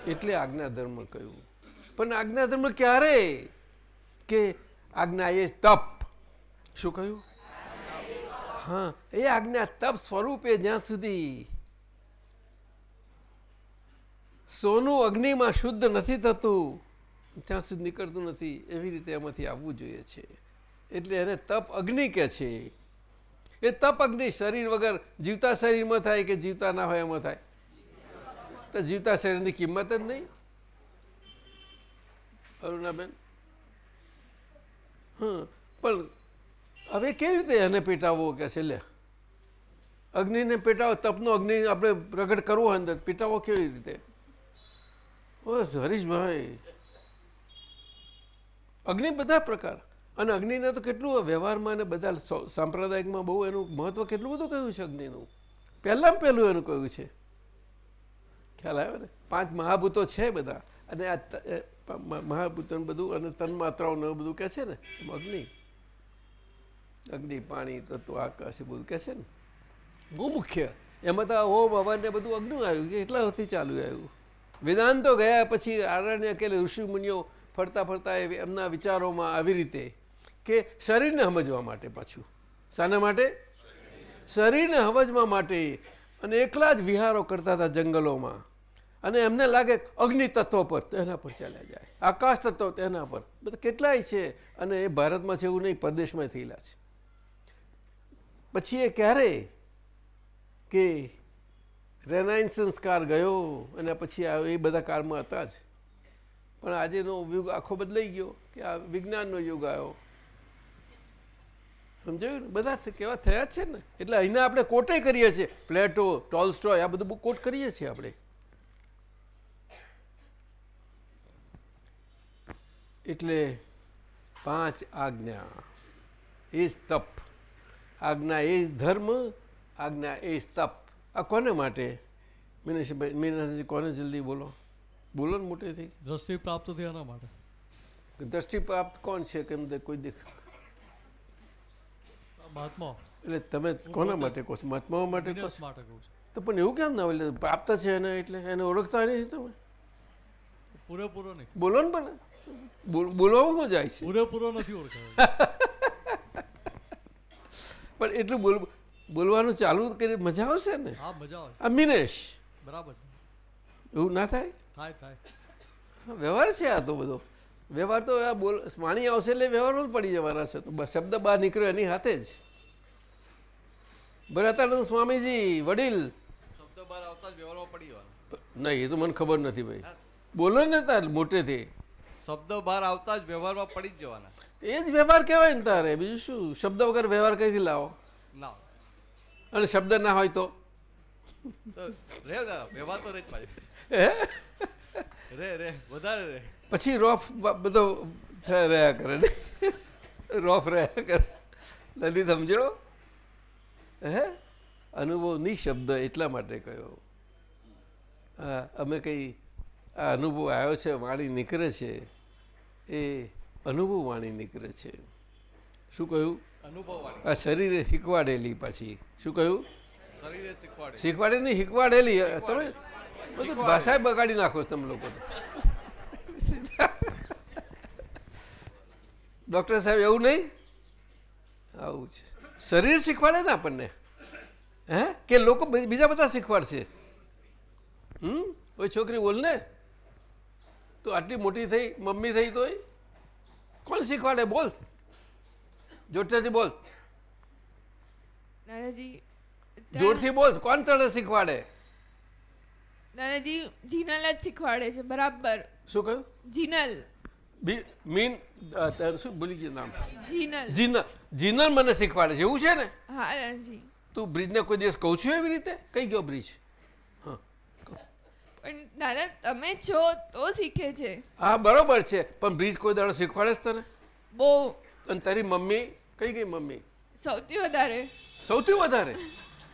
એટલે આજ્ઞા ધર્મ કહ્યું. પણ આજ્ઞા ધર્મ ક્યારે? કે આજ્ઞા એ તપ. શું કહ્યું? હા, એ આજ્ઞા તપ સ્વરૂપે જ્યાં સુધી સોનું અગ્નિમાં શુદ્ધ નથી થતું. ત્યાં સુધી નીકળતું નથી. એવી રીતે એમાંથી આવવું જોઈએ છે. એટલે એને તપ અગ્નિ કે છે. એ તપ અગ્નિ શરીર વગર જીવતા શરીરમાં થાય કે જીવતા ના હોય એમાં થાય? તો જીવતા શરીરની કિંમત જ નહીં. અરુણાબેન? હં, પણ હવે કેવી રીતે એને પેટાવવો કે છે? લે. અગ્નિને પેટાવો, તપનો અગ્નિ આપણે પ્રગટ કરવો અંદર પેટાવો કેવી રીતે? બસ, હરીશભાઈ. અગ્નિ બધા પ્રકાર. અને અગ્નિને તો કેટલું વ્યવહારમાં અને બધા સાંપ્રદાયિકમાં બહુ એનું મહત્વ કેટલું બધું કહ્યું છે અગ્નિનું. પહેલાં પહેલું એનું કહ્યું છે. ખ્યાલ આવ્યો ને? પાંચ મહાભૂતો છે બધા. અને આ ત- એ, પ- મ- મહાભૂતો ને બધું અને તન્માત્રાઓને એવું બધું કહે છે ને? અગ્નિ. અગ્નિ, પાણી, તત્વ, આકાશ, એ બધું કહે છે ને? બહુ મુખ્ય એમાં તો ઓમ હવાને બધું અગ્નિ આવ્યું. કે એટલા વર્ષથી ચાલુ આવ્યું? વેદાંતો ગયા પછી આરણ્ય કે ઋષિ મુનિઓ ફરતા ફરતા એમના વિચારોમાં આવી રીતે કે શરીરને સમજવા માટે પાછું. શાના માટે? શરીરને સમજવા માટે અને એકલા જ વિહારો કરતા હતા જંગલોમાં. અને એમને લાગે અગ્નિ તત્વો પર તેના પર ચાલ્યા જાય. આકાશ તત્વો તેના પર. બધા કેટલાય છે અને એ ભારતમાં છે એવું નહીં, પરદેશમાં થયેલા છે. પછી એ ક્યારે કે રેનાઇન સંસ્કાર ગયો અને પછી આ એ બધા કારમાં હતા જ. પણ આજેનો યુગ આખો બદલાઈ ગયો કે આ વિજ્ઞાનનો યુગ આવ્યો. સમજાયું બધા કેવા થયા છે ને? એટલે અહીંના આપણે કોટે કરીએ છીએ. પ્લેટો ટોલસ્ટોય આ બધું બહુ કોટ કરીએ છીએ આપણે. એટલે પાંચ આજ્ઞા. એ જ તપ. આજ્ઞા એ જ ધર્મ, આજ્ઞા એ જ તપ. આ કોને માટે? મીનાક્ષીભાઈ મીનાક્ષી કોને જલ્દી બોલો? બોલો ને મોટેથી. દ્રષ્ટિ પ્રાપ્ત થઈ એના માટે. દ્રષ્ટિ પ્રાપ્ત કોણ છે કેમ કોઈ દેખ મહાત્મા. એટલે તમે કોના માટે કહો છો? મહાત્માઓ માટે કહો માટે કહું છું. તો પણ એવું કેમ ના હોય? એટલે પ્રાપ્ત છે એને એટલે એને ઓળખતા નથી તમે? પૂરેપૂરો નહીં. બોલો ને પણ. બોલ- બોલવામાં જાય છે? પૂરેપૂરો નથી ઓળખાય. પણ એટલું બોલ બોલવાનું ચાલુ કરી મજા આવશે ને? આ મિનેશ. બરાબર. એવું ના થાય? થાય થાય. વ્યવહાર છે આ તો બધો. વ્યવહાર તો આ બોલ વાણી આવશે એટલે વ્યવહાર પડી જવાના છે. તો શબ્દ બહાર નીકળ્યો એની હાથે જ. બરાતાનંદ સ્વામીજી વડીલ. શબ્દ બહાર આવતા જ વ્યવહારમાં પડી જવાના. નહીં એ તો મને ખબર નથી ભાઈ. બોલો ને તાર મોટેથી. શબ્દ બહાર આવતા જ વ્યવહારમાં પડી જ જવાના. એ જ વ્યવહાર કહેવાય ને તારે. બીજું શું? શબ્દ વગર વ્યવહાર કઈથી લાવો? ના અને શબ્દ ના હોય તો? તો રે તો રે જ રે રે વધારે રે. પછી રોફ બધો રહ્યા કરે ને? રોફ રહ્યા કરે. લલિત સમજો. હે? અનુભવની શબ્દ એટલા માટે કયો. હા અમે કઈ આ અનુભવ આવ્યો છે વાણી નીકળે છે એ અનુભવ વાણી નીકળે છે. શું કહ્યું? આ શરીરે શીખવાડેલી પાછી. શું કહ્યું? શીખવાડે નહીં શીખવાડેલી તમે બધું ભાષા બગાડી નાખો છો તમે લોકો તો. ડૉક્ટર સાહેબ એવું નહીં? આવું છે. શરીર શીખવાડે ને આપણને? હે? કે લોકો બીજા બધા શીખવાડશે? હમ? કોઈ છોકરી બોલ ને તું આટલી મોટી થઈ મમ્મી થઈ તોય? કોણ શીખવાડે? બોલ. જોરથી બોલ. દાદાજી જોરથી બોલ કોણ તને શીખવાડે? દાદાજી જીનલ જ શીખવાડે છે બરાબર. શું કહ્યું? જીનલ. મીન શું ભૂલી ગયું નામ? જીનલ. જીનલ જીનલ મને શીખવાડે છે એવું છે ને? હા દાદાજી. તું બ્રિજને કોઈ દિવસ કહું છું એવી રીતે? કઈ ગયો બ્રિજ? હા પણ દાદા તમે છો તો શીખે છે. હા બરોબર છે પણ બ્રિજ કોઈ દાડો શીખવાડે છે તને? બહુ. અને તારી મમ્મી કઈ ગઈ મમ્મી? સૌથી વધારે. સૌથી વધારે?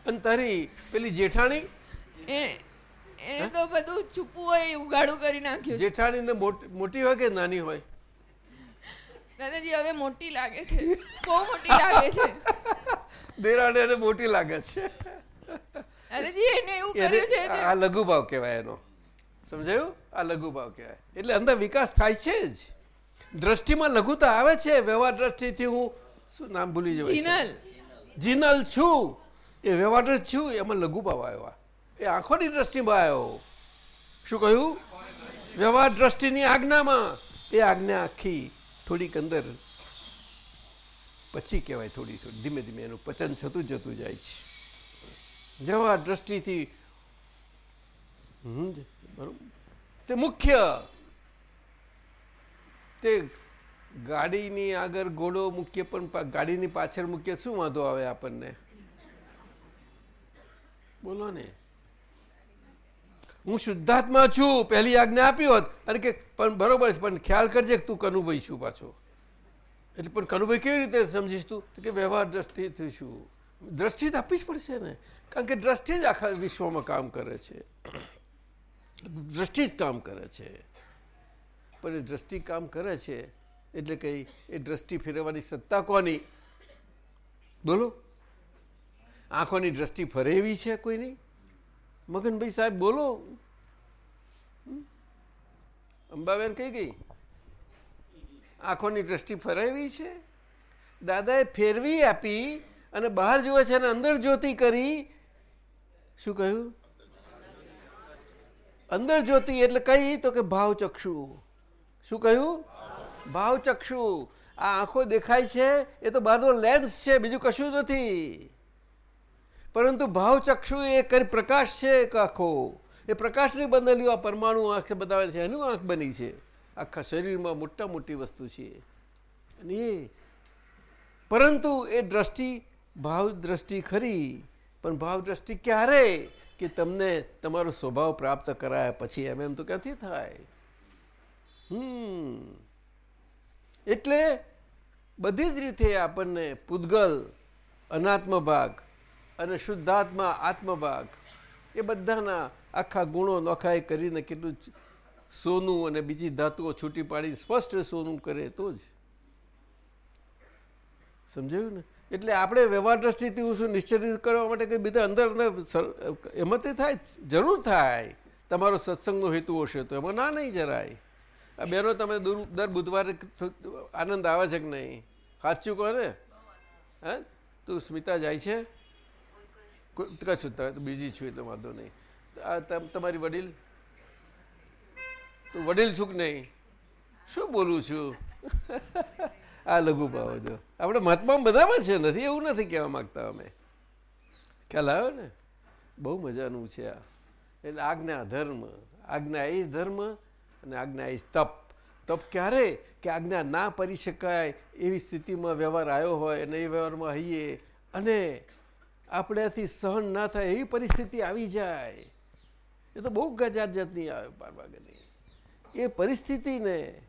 અને તારી પેલી જેઠાણી? એને તો બધું છુપું હોય ઉગાડું કરી નાખ્યું જેઠાણી ને મોટી હોય કે નાની હોય? દાદાજી હવે મોટી લાગે છે. બહુ મોટી લાગે છે. દેરાણી એને મોટી લાગે છે. દાદાજી એને એવું કર્યું છે આ લઘુ ભાવ કહેવાય એનો. સમજાયું? આ લઘુ ભાવ કહેવાય. એટલે અંદર વિકાસ થાય છે જ. દ્રષ્ટિમાં લઘુતા આવે છે વ્યવહાર દ્રષ્ટિથી હું શું નામ ભૂલી જવાય જીનલ. જીનલ છું. એ વ્યવહાર જ છું. એમાં લઘુ ભાવ આવ્યો. એ આંખોની દ્રષ્ટિમાં આવ્યો. શું કહ્યું? વ્યવહાર દ્રષ્ટિની આજ્ઞામાં. એ આજ્ઞા આખી થોડીક અંદર પછી કહેવાય થોડી થોડી. ધીમે ધીમે એનું પચન થતું જતું જાય છે. વ્યવહાર દ્રષ્ટિથી હમ, બરોબર. તે મુખ્ય. તે ગાડીની આગળ ઘોડો મૂકીએ પણ ગાડીની પાછળ મૂકીએ, શું વાંધો આવે આપણને? બોલો ને. હું શુદ્ધાત્મા છું, પહેલી આજ્ઞા આપી હોત. અને કે, પણ બરોબર છે, પણ ખ્યાલ કરજે કે તું કનુભાઈ છું પાછો. એટલે પણ કનુભાઈ કેવી રીતે સમજીશ તું? તો કે વ્યવહાર દ્રષ્ટિથી છું. દ્રષ્ટિ તો આપવી જ પડશે ને. કારણ કે દ્રષ્ટિ જ આખા વિશ્વમાં કામ કરે છે. દ્રષ્ટિ જ કામ કરે છે. પણ એ દ્રષ્ટિ કામ કરે છે એટલે કઈ એ દ્રષ્ટિ ફેરવવાની સત્તા કોની? બોલો. આંખોની દ્રષ્ટિ ફરેવી છે કોઈની? મગનભાઈ સાહેબ, બોલો. અંબાબેન કઈ ગઈ? આંખોની દ્રષ્ટિ ફરાવી છે? દાદાએ ફેરવી આપી અને બહાર જુએ છે અને અંદર જ્યોતિ કરી. શું કહ્યું? અંદર જ્યોતિ એટલે કઈ? તો કે ભાવ ચક્ષુ શું કહ્યું? ભાવ ચક્ષુ આ આંખો દેખાય છે, એ તો બહારનો લેન્સ છે, બીજું કશું નથી. પરંતુ ભાવ ચક્ષુ એ કરી પ્રકાશ છે એક આંખો. એ પ્રકાશની બનેલી આ પરમાણુ આંખ બતાવે છે, એનું આંખ બની છે. આખા શરીરમાં મોટા મોટી વસ્તુ છે. અને પરંતુ એ દ્રષ્ટિ ભાવ દ્રષ્ટિ ખરી, પણ ભાવ દ્રષ્ટિ ક્યારે? કે તમને તમારો સ્વભાવ પ્રાપ્ત કરાયા પછી, એમ એમ તો ક્યાંથી થાય? હમ. એટલે બધી જ રીતે આપણને પૂદગલ અનાત્મ ભાગ અને શુદ્ધાત્મા, આત્મભાગ એ બધાના આખા ગુણો નોખાઈ કરીને કેટલું સોનું અને બીજી ધાતુઓ છૂટી પાડી સ્પષ્ટ સોનું કરે તો જ. સમજાયું ને? એટલે આપણે વ્યવહાર દ્રષ્ટિથી હું શું નિશ્ચિત કરવા માટે કંઈ બીજા અંદર એમાંથી થાય? જરૂર થાય. તમારો સત્સંગનો હેતુ હશે તો એમાં ના નહીં જરાય. બેનો તમે દર બુધવારે આનંદ આવે છે કે નહીં? સાચું કહો ને. હે? તું સ્મિતા જાય છે? કશું તમે બીજી છું એટલે વાંધો નહીં. આ તમારી વડીલ? તું વડીલ છું કે નહીં? શું બોલું છું? આ લઘુ ભાવ જો. આપણે મહાત્મા બધામાં છે, નથી? એવું નથી કહેવા માગતા અમે. ખ્યાલ આવ્યો ને? બહુ મજાનું છે આ. એટલે આજ્ઞા ધર્મ. આજ્ઞા એ ધર્મ અને આજ્ઞા ઇઝ તપ. તપ ક્યારે? કે આજ્ઞા ના પરી શકાય એવી સ્થિતિમાં વ્યવહાર આવ્યો હોય અને એ વ્યવહારમાં હઈએ અને આપણેથી સહન ના થાય એવી પરિસ્થિતિ આવી જાય. એ તો બહુ જાત જાતની આવે પારવાગની એ પરિસ્થિતિને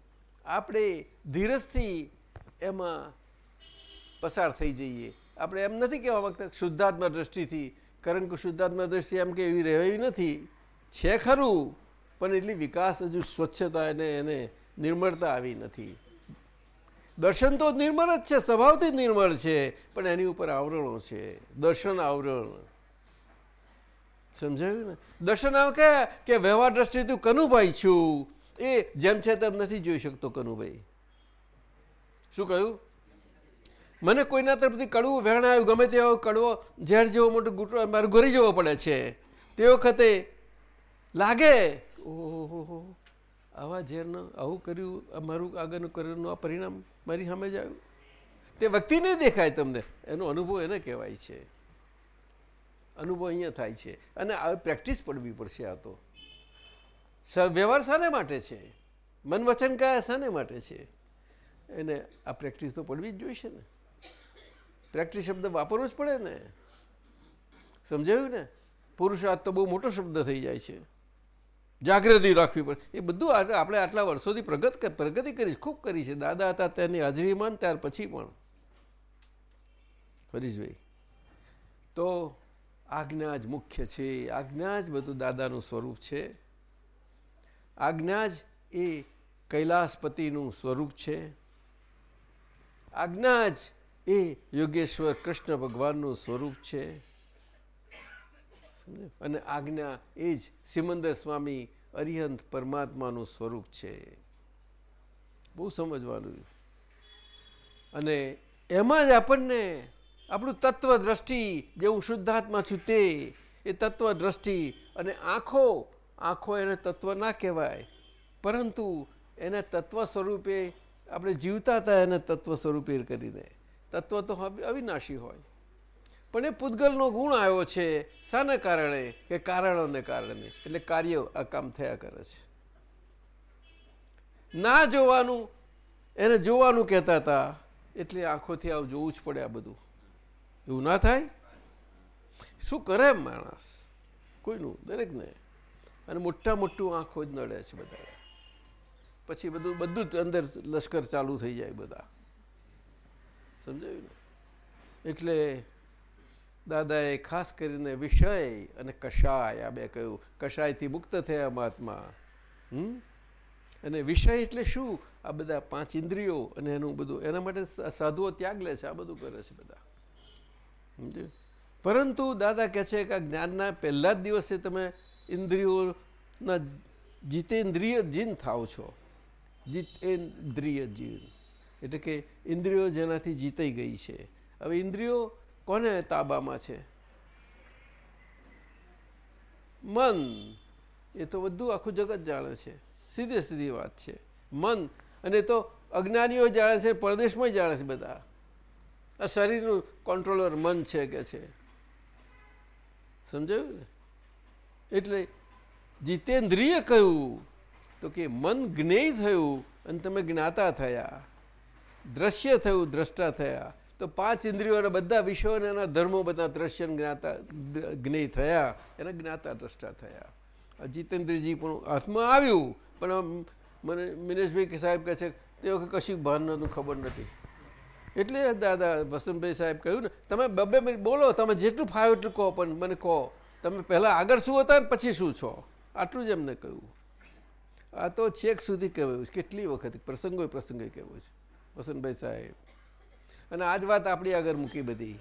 આપણે ધીરજથી એમાં પસાર થઈ જઈએ. આપણે એમ નથી કહેવા માગતા શુદ્ધાત્મા દ્રષ્ટિથી, કારણ કે શુદ્ધાત્મા દ્રષ્ટિ એમ કે એવી રહેવી નથી. છે ખરું પણ એટલી વિકાસ હજુ સ્વચ્છતા એને એને નિર્મળતા આવી નથી. દર્શન તો નિર્મળ જ છે, સ્વભાવથી નિર્મળ છે, પણ એની ઉપર આવરણો છે. દર્શન આવરણ. સમજાયું ને? દર્શન આવ કે કે વ્યવહાર દ્રષ્ટિથી કનુભાઈ છું. એ જેમ છે તેમ નથી જોઈ શકતો કનુભાઈ. શું કહ્યું? મને કોઈના તરફથી કડવું વહેણ આવ્યું, ગમે તેવો કડવો, ઝેર જેવો મોટો ગુટો મારું ઘરી જવો પડે છે. તે વખતે લાગે ઓહો, આવા ઝેરનું, આવું કર્યું મારું આગળનું કર્યુંનું આ પરિણામ મારી સામે જ આવ્યું. તે વ્યક્તિ નહીં દેખાય તમને. એનો અનુભવ એને કહેવાય છે. અનુભવ અહીંયા થાય છે. અને આ પ્રેક્ટિસ પડવી પડશે આ તો. વ્યવહાર શાને માટે છે? મન વચન કયા શાને માટે છે? એને આ પ્રેક્ટિસ તો પડવી જ જોઈશે ને. પ્રેક્ટિસ શબ્દ વાપરવો જ પડે ને. સમજાયું ને? પુરુષાર્થ તો બહુ મોટો શબ્દ થઈ જાય છે. જાગૃતિ રાખવી પડે. એ બધું આપણે આટલા વર્ષોથી પ્રગત પ્રગતિ કરી ખૂબ કરી છે. દાદા હતા તેની હાજરીમાં ત્યાર પછી પણ. હરીશભાઈ, તો આજ્ઞા જ મુખ્ય છે. આજ્ઞા જ બધું દાદાનું સ્વરૂપ છે. આજ્ઞા જ એ કૈલાસપતિનું સ્વરૂપ છે. આજ્ઞા જ એ યોગેશ્વર કૃષ્ણ ભગવાનનું સ્વરૂપ છે. અને આજ્ઞા એ જ સિમંદર સ્વામી અરિહંત પરમાત્માનું સ્વરૂપ છે. બહુ સમજવાનું અને એમાં જ આપણને આપણું તત્વ જે હું શુદ્ધાત્મા છું તે, એ તત્વ દ્રષ્ટિ અને આંખો આંખો એને તત્વ ના કહેવાય, પરંતુ એને તત્વ સ્વરૂપે આપણે જીવતા હતા એને તત્વ સ્વરૂપે કરીને. તત્વ તો અવિનાશી હોય. પણ એ પૂતગલનો ગુણ આવ્યો છે શાના કારણે? કે કારણોને કારણે? એટલે કાર્ય આ કામ થયા કરે છે. ના જોવાનું, એને જોવાનું કહેતા હતા, એટલે આંખોથી આવ જોવું જ પડે આ બધું. એવું ના થાય? શું કરે માણસ? કોઈનું? દરેકને. અને મોટા મોટું આંખો જ નડે છે બધા પછી બધું બધું જ અંદર લશ્કર ચાલુ થઈ જાય બધા. સમજાયું ને? એટલે દાદાએ ખાસ કરીને વિષય અને કષાય આ બે કહ્યું. કષાયથી મુક્ત થયા મહાત્મા. હમ? અને વિષય એટલે શું? આ બધા પાંચ ઇન્દ્રિયો અને એનું બધું, એના માટે સાધુઓ ત્યાગ લે છે, આ બધું કરે છે બધા. પરંતુ દાદા કહે છે કે આ જ્ઞાનના પહેલા જ દિવસે તમે ઇન્દ્રિયોના જીતેન્દ્રિય જીન થાવ છો. જીતેન્દ્રિય જીન. એટલે કે ઇન્દ્રિયો જેનાથી જીતાઈ ગઈ છે. હવે ઇન્દ્રિયો કોને તાબામાં છે? મન. એ તો બધું આખું જગત જાણે છે. સીધે સીધી વાત છે. મન. અને તો અજ્ઞાનીઓ જાણે છે, પરદેશમાં જાણે છે બધા. આ શરીરનું કંટ્રોલર મન છે કે છે. સમજાયું ને? એટલે જીતેન્દ્રિય કહ્યું તો કે મન જ્ઞેય થયું અને તમે જ્ઞાતા થયા. દ્રશ્ય થયું, દ્રષ્ટા થયા. તો પાંચ ઇન્દ્રિયોના બધા વિષયો અને એના ધર્મો બધા દ્રશ્ય જ્ઞાતા જ્ઞેય થયા, એના જ્ઞાતા દ્રષ્ટા થયા. જીતેન્દ્રજી પણ હાથમાં આવ્યું, પણ મને મિનેશભાઈ સાહેબ કહે છે, તે વખતે કશી ભાન નહોતું, ખબર નથી એટલે દાદા વસંતભાઈ સાહેબ કહ્યું ને, તમે બબે મિનિટ બોલો, તમે જેટલું ફાવે એટલું કહો, પણ મને કહો, તમે પહેલાં આગળ શું હતા ને પછી શું છો? આટલું જ એમને કહ્યું. આ તો છેક સુધી કહેવાયું કેટલી વખત પ્રસંગોએ પ્રસંગે કહેવું છે. વસંતભાઈ સાહેબ અને આ જ વાત આપણી આગળ મૂકી બધી.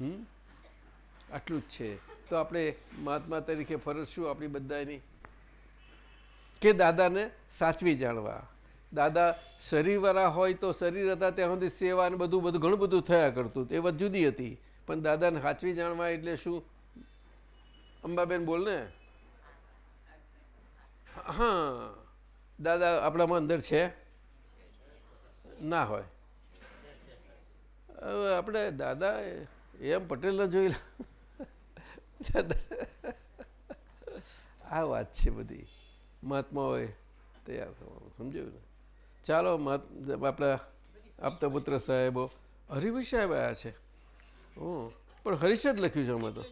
હમ? આટલું જ છે. તો આપણે મહાત્મા તરીકે ફરજ શું આપણી બધાની. કે દાદાને સાચવી જાણવા. દાદા શરીરવાળા હોય તો શરીર હતા ત્યાં સુધી સેવા ને બધું બધું ઘણું બધું થયા કરતું. એ વાત જુદી હતી. પણ દાદાને સાચવી જાણવા એટલે શું? અંબાબેન બોલ ને. હા. દાદા આપણામાં અંદર છે? ના હોય. હવે આપણે દાદા એમ પટેલ જોઈ આ વાત છે બધી. મહાત્મા હોય તૈયાર થવાનું, સમજાયું ને? ચાલો આપણા આપતા પુત્ર સાહેબો, હરિભાઈ સાહેબ આવ્યા છે. હું પણ હરીશ જ લખ્યું છે અમે તો.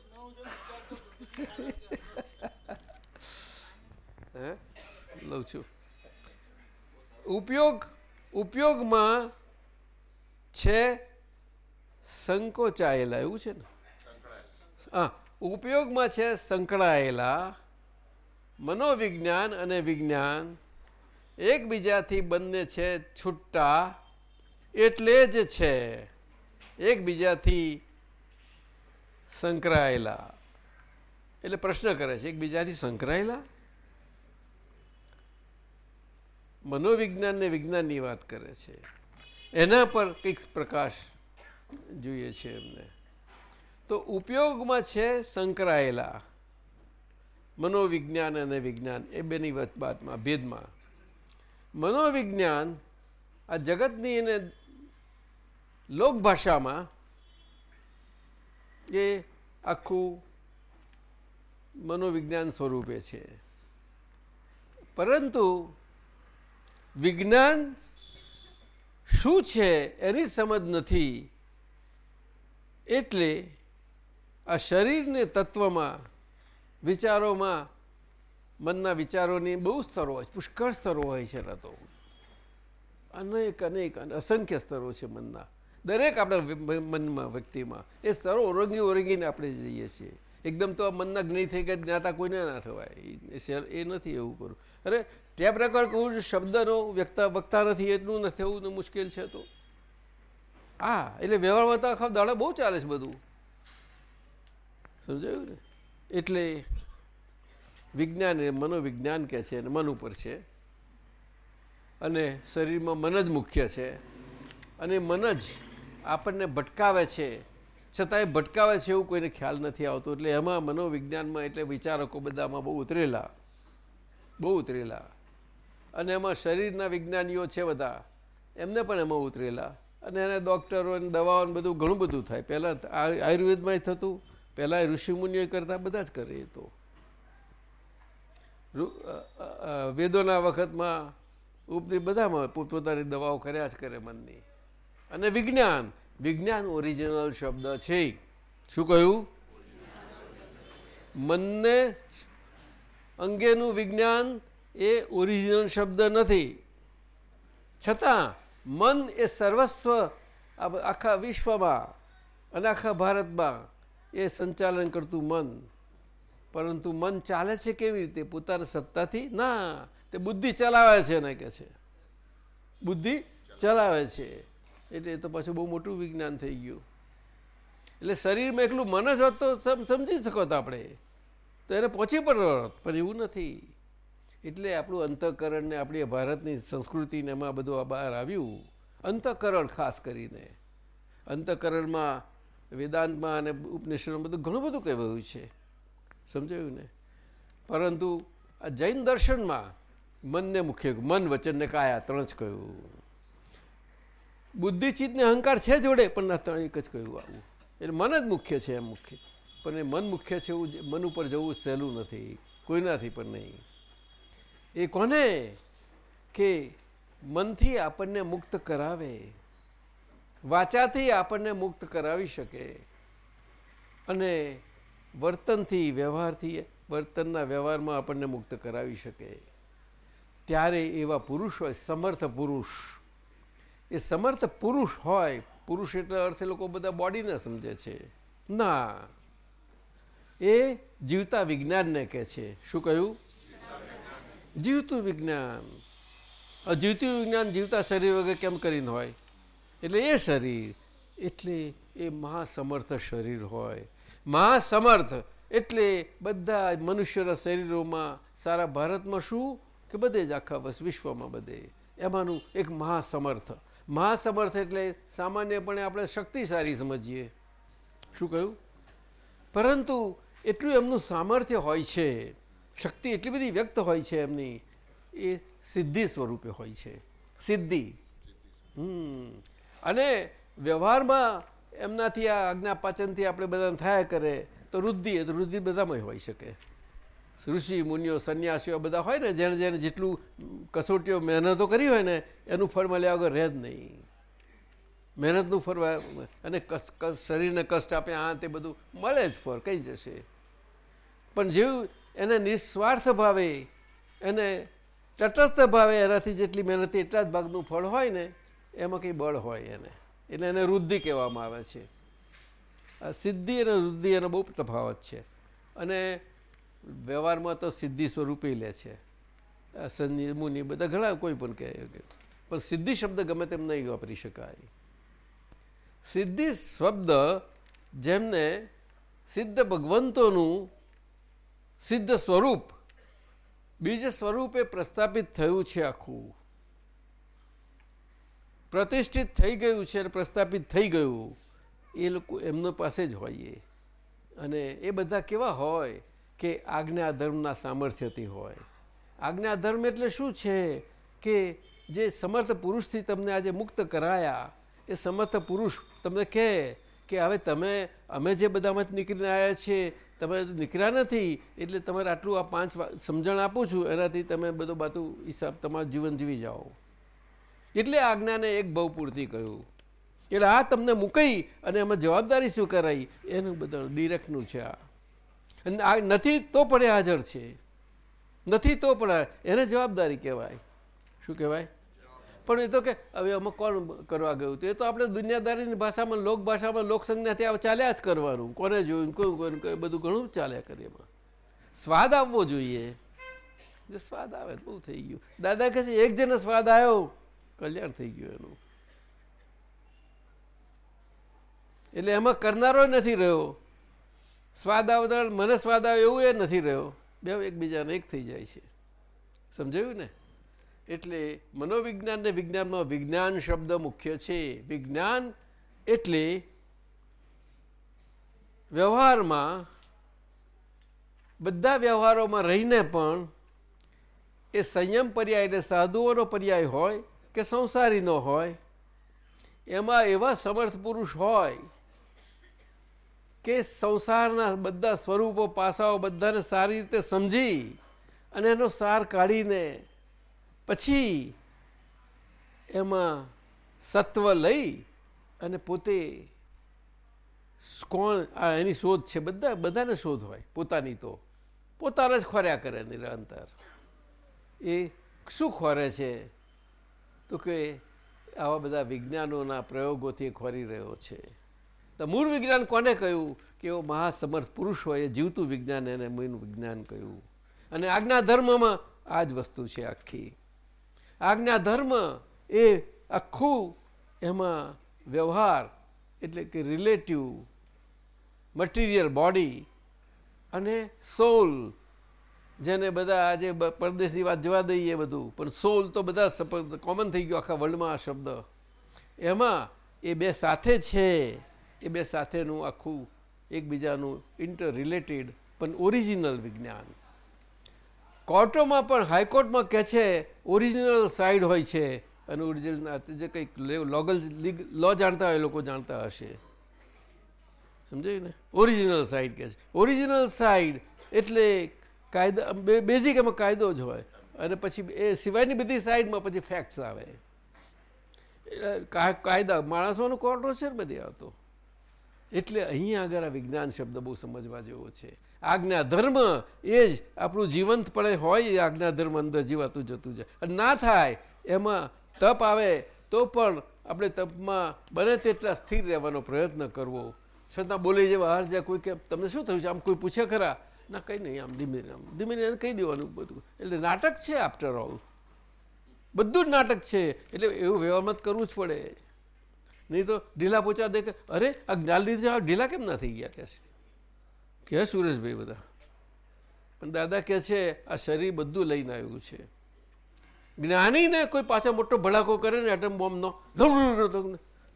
હે? લઉં છું. ઉપયોગ ઉપયોગમાં છે સંકોચાયેલા એવું છે ને? હા ઉપયોગમાં છે સંકળાયેલા મનોવિજ્ઞાન અને વિજ્ઞાન. એકબીજાથી બંને છે છૂટા એટલે જ છે એકબીજાથી સંકળાયેલા. એટલે પ્રશ્ન કરે છે એકબીજાથી સંકળાયેલા? મનોવિજ્ઞાન ને વિજ્ઞાનની વાત કરે છે. એના પર કંઈક પ્રકાશ જોઈએ છે એમને. તો ઉપયોગમાં છે સંકળાયેલા મનોવિજ્ઞાન અને વિજ્ઞાન એ બેની બાતમાં ભેદમાં. મનોવિજ્ઞાન આ જગતની એને લોકભાષામાં એ આખું મનોવિજ્ઞાન સ્વરૂપે છે. પરંતુ વિજ્ઞાન શું છે એની સમજ નથી. એટલે આ શરીરને તત્વમાં, વિચારોમાં, મનના વિચારોની બહુ સ્તરો હોય પુષ્કળ સ્તરો હોય છે એના તો. અનેક અનેક અસંખ્ય સ્તરો છે મનના. દરેક આપણા મનમાં, વ્યક્તિમાં એ સ્તરો ઓરંગી ઓરંગીને આપણે જઈએ છીએ. એકદમ તો મનના જ્ઞાની થઈ ગયા, જ્ઞાતા કોઈને ના થવાય. એ નથી એવું કરું. અરે ટેપ રેકોર્ડ કહું શબ્દનો વ્યક્તા વક્તા નથી, એટલું નથી, એવું મુશ્કેલ છે તો. હા, એટલે વ્યવહારમાં તો આખા દાડા બહુ ચાલે છે બધું. સમજાયું ને? એટલે વિજ્ઞાન એ મનોવિજ્ઞાન કહે છે અને મન ઉપર છે. અને શરીરમાં મન જ મુખ્ય છે. અને મન જ આપણને ભટકાવે છે. છતાંય ભટકાવે છે એવું કોઈને ખ્યાલ નથી આવતો. એટલે એમાં મનોવિજ્ઞાનમાં એટલે વિચારકો બધામાં બહુ ઉતરેલા. બહુ ઉતરેલા. અને એમાં શરીરના વિજ્ઞાનીઓ છે બધા. એમને પણ એમાં ઉતરેલા. અને એને ડૉક્ટરો અને દવાઓ બધું ઘણું બધું થાય. પહેલાં આયુર્વેદમાં થતું, પહેલાં ઋષિમુનિઓ કરતા બધા જ કરે એ તો. વેદોના વખતમાં ઉપની બધામાં પોતપોતાની દવાઓ કર્યા જ કરે મનની. અને વિજ્ઞાન વિજ્ઞાન ઓરિજિનલ શબ્દ છે શું કહ્યું? મનને અંગેનું વિજ્ઞાન એ ઓરિજિનલ શબ્દ નથી. છતાં મન એ સર્વસ્વ આખા વિશ્વમાં અને આખા ભારતમાં એ સંચાલન કરતું મન. પરંતુ મન ચાલે છે કેવી રીતે? પોતાના સત્તાથી? ના, તે બુદ્ધિ ચલાવે છે એને કહે છે. બુદ્ધિ ચલાવે છે. એટલે તો પાછું બહુ મોટું વિજ્ઞાન થઈ ગયું. એટલે શરીરમાં એકલું મન જ હોત તો સમ- સમજી શકો આપણે. તો એને પહોંચી પણ રત પણ એવું નથી. એટલે આપણું અંતઃકરણ ને આપણી ભારતની સંસ્કૃતિને એમાં બધું બહાર આવ્યું. અંતઃકરણ ખાસ કરીને. અંતઃકરણમાં વેદાંતમાં અને ઉપનિષદમાં બધું ઘણું બધું કહેવાયું છે. સમજાયું ને? પરંતુ આ જૈન દર્શનમાં મનને મુખ્ય મન વચનને કાયા ત્રણ જ કહ્યું. બુદ્ધિચિત્તને અહંકાર છે જોડે પણ આ ત્રણ એક જ કહ્યું આવું. એટલે મન જ મુખ્ય છે એમ મુખ્ય. પણ એ મન મુખ્ય છે એવું મન ઉપર જવું સહેલું નથી. કોઈનાથી પણ નહીં. એ કોને? કે મનથી આપણને મુક્ત કરાવે. વાચાથી આપણને મુક્ત કરાવી શકે. અને વર્તનથી, વ્યવહારથી, વર્તનના વ્યવહારમાં આપણને મુક્ત કરાવી શકે. ત્યારે એવા પુરુષ હોય, સમર્થ પુરુષ. એ સમર્થ પુરુષ હોય, પુરુષ એટલે અર્થે લોકો બધા બોડીને સમજે છે. ના. એ જીવતા વિજ્ઞાનને કહે છે. શું કહ્યું? જીવતું વિજ્ઞાન. જીવતું વિજ્ઞાન જીવતા શરીર વગર કેમ કરીને હોય? એટલે એ શરીર, એટલે એ મહાસમર્થ શરીર હોય. મહાસમર્થ એટલે બધા મનુષ્યના શરીરોમાં સારા ભારતમાં શું? કે બધે જ આખા વિશ્વમાં બધે. એમાંનું એક મહાસમર્થ. મહાસમર્થ એટલે સામાન્યપણે આપણે શક્તિશાળી સમજીએ. શું કહ્યું? પરંતુ એટલું એમનું સામર્થ્ય હોય છે શક્તિ એટલી બધી વ્યક્ત હોય છે એમની, એ સિદ્ધિ સ્વરૂપે હોય છે. સિદ્ધિ. અને વ્યવહારમાં એમનાથી આ આજ્ઞા પાચનથી આપણે બધાને થયા કરે, તો વૃદ્ધિ, એ તો વૃદ્ધિ બધામાં હોય શકે. ઋષિ, મુનિઓ, સંન્યાસીઓ બધા હોય ને જેને જેને જેટલું કસોટીઓ મહેનતો કરી હોય ને, એનું ફળ મળ્યા વગર રહે જ નહીં. મહેનતનું ફળ અને શરીરને કષ્ટ આપે, આ તે બધું મળે જ ફળ, કંઈ જશે પણ જેવું એને નિસ્વાર્થ ભાવે, એને તટસ્થ ભાવે, એનાથી જેટલી મહેનત, એટલા જ ભાગનું ફળ હોય ને, એમાં કંઈ બળ હોય એને. એટલે એને વૃદ્ધિ કહેવામાં આવે છે. આ સિદ્ધિ અને વૃદ્ધિ એનો બહુ તફાવત છે. અને વ્યવહારમાં તો સિદ્ધિ સ્વરૂપે લે છે. સંજય મુનિ બધા ઘણા, કોઈ પણ કહે પણ સિદ્ધિ શબ્દ ગમે તેમ નહીં વાપરી શકાય. સિદ્ધિ શબ્દ જેમને સિદ્ધ ભગવંતોનું સિદ્ધ સ્વરૂપ. બીજ સ્વરૂપે પ્રસ્થાપિત થયું છે આખું. પ્રતિષ્ઠિત થઈ ગયું છે અને પ્રસ્થાપિત થઈ ગયું. એ લોકો એમનો પાસે જ હોઈએ. અને એ બધા કેવા હોય કે આજ્ઞા ધર્મના સામર્થ્યથી હોય. આજ્ઞા ધર્મ એટલે શું છે કે જે સમર્થ પુરુષથી તમને આજે મુક્ત કરાયા, એ સમર્થ પુરુષ તમને કહે કે હવે તમે, અમે જે બધામાં નીકળીને આવ્યા છીએ તમે નીકળ્યા નથી, એટલે તમારે આટલું આ પાંચ સમજણ આપું છું, એનાથી તમે બધું બાતું હિસાબ તમારું જીવન જીવી જાઓ. એટલે આજ્ઞાને એક બહુ પૂરતી કહ્યું. એટલે આ તમને મૂકાઈ અને એમાં જવાબદારી શું કરાઈ? એનું બધું ડિરેક્ટનું છે આ. અને આ નથી તો પણ હાજર છે. નથી તો પણ એને જવાબદારી કહેવાય. શું કહેવાય? પણ એ તો કે હવે અમે કોણ કરવા ગયું? હતું એ તો આપણે દુનિયાદારીની ભાષામાં લોક ભાષામાં લોકસંજ્ઞા ત્યાં ચાલ્યા જ કરવાનું. કોને જોયું? કોણ કોણ કોણ, બધું ઘણું ચાલ્યા કરે એમાં. સ્વાદ આવવો જોઈએ. જે સ્વાદ આવે બહુ થઈ ગયું. દાદા કહે છે એક જણનો સ્વાદ આવ્યો. કલ્યાણ થઈ ગયું એનું. એટલે એમાં કરનારો નથી રહ્યો. સ્વાદ આવતા મને સ્વાદ આવે એવું એ નથી રહ્યો. બે એકબીજાને એક થઈ જાય છે. સમજાયું ને? એટલે મનોવિજ્ઞાન ને વિજ્ઞાનમાં વિજ્ઞાન શબ્દ મુખ્ય છે. વિજ્ઞાન એટલે વ્યવહારમાં, બધા વ્યવહારોમાં રહીને પણ એ સંયમ પર્યાય એટલે સાધુઓનો પર્યાય હોય કે સંસારીનો હોય, એમાં એવા સમર્થ પુરુષ હોય કે સંસારના બધા સ્વરૂપો પાસાઓ બધાને સારી રીતે સમજી અને એનો સાર કાઢીને પછી એમાં સત્વ લઈ અને પોતે કોણ આ એની શોધ છે, બધા, બધાને શોધ હોય, પોતાની તો. પોતાને જ ખોર્યા કરે નિરંતર. એ શું ખોરે છે? તો કે આવા બધા વિજ્ઞાનોના પ્રયોગોથી ખોરી રહ્યો છે. તો મૂળ વિજ્ઞાન કોને કહ્યું? કે એવો મહાસમર્થ પુરુષ હોય, એ જીવતું વિજ્ઞાન એને મૂળ વિજ્ઞાન કહ્યું. અને આજ્ઞા ધર્મમાં આ જ વસ્તુ છે આખી. આજ્ઞા ધર્મ એ આખું એમાં વ્યવહાર એટલે કે રિલેટિવ મટીરિયલ બોડી અને સોલ જેને બધા આજે પરદેશની વાત જવા દઈએ બધું. પણ સોલ તો બધા કોમન થઈ ગયો આખા વર્લ્ડમાં આ શબ્દ. એમાં એ બે સાથે છે. એ બે સાથેનું આખું એકબીજાનું ઇન્ટર રિલેટેડ પણ ઓરિજિનલ વિજ્ઞાન. કોર્ટોમાં પણ હાઈકોર્ટમાં કહે છે ઓરિજિનલ સાઈડ હોય છે. અને ઓરિજિનલ જે કંઈક લોગલ લીગ લો જાણતા હોય એ લોકો જાણતા હશે. સમજાયું ને? ઓરિજિનલ સાઈડ કહે છે. ઓરિજિનલ સાઈડ એટલે કાયદા બેઝિક એમાં કાયદો જ હોય. અને પછી એ સિવાયની બધી સાઈડમાં પછી ફેક્ટ્સ આવે. કાયદા, માણસોનો કોર્ટો છે ને બધી આવતો એટલે અહીંયા આગળ આ વિજ્ઞાન શબ્દ બહુ સમજવા જેવો છે. આજ્ઞા ધર્મ એ જ આપણું જીવંતપણે હોય એ આજ્ઞા ધર્મ અંદર જીવાતું જતું જાય. અને ના થાય, એમાં તપ આવે, તો પણ આપણે તપમાં બને તેટલા સ્થિર રહેવાનો પ્રયત્ન કરવો. છતાં બોલી જેવા હાર જાય કોઈ કે તમને શું થયું છે? આમ કોઈ પૂછે ખરા? ના, કંઈ નહીં, આમ ધીમે આમ ધીમે એને કહી દેવાનું બધું. એટલે નાટક છે આફ્ટર ઓલ બધું જ નાટક છે. એટલે એવું વ્યવહારમાં કરવું જ પડે. નહીં તો ઢીલા પોચા દેખે, અરે, આ જ્ઞાન લીધે ઢીલા કેમ ના થઈ ગયા? કે છે. કે સુરેશભાઈ બધા? પણ દાદા કહે છે, આ શરીર બધું લઈને આવ્યું છે. જ્ઞાનીને કોઈ પાછા મોટો ભડાકો કરે ને એટમ બોમ્બનો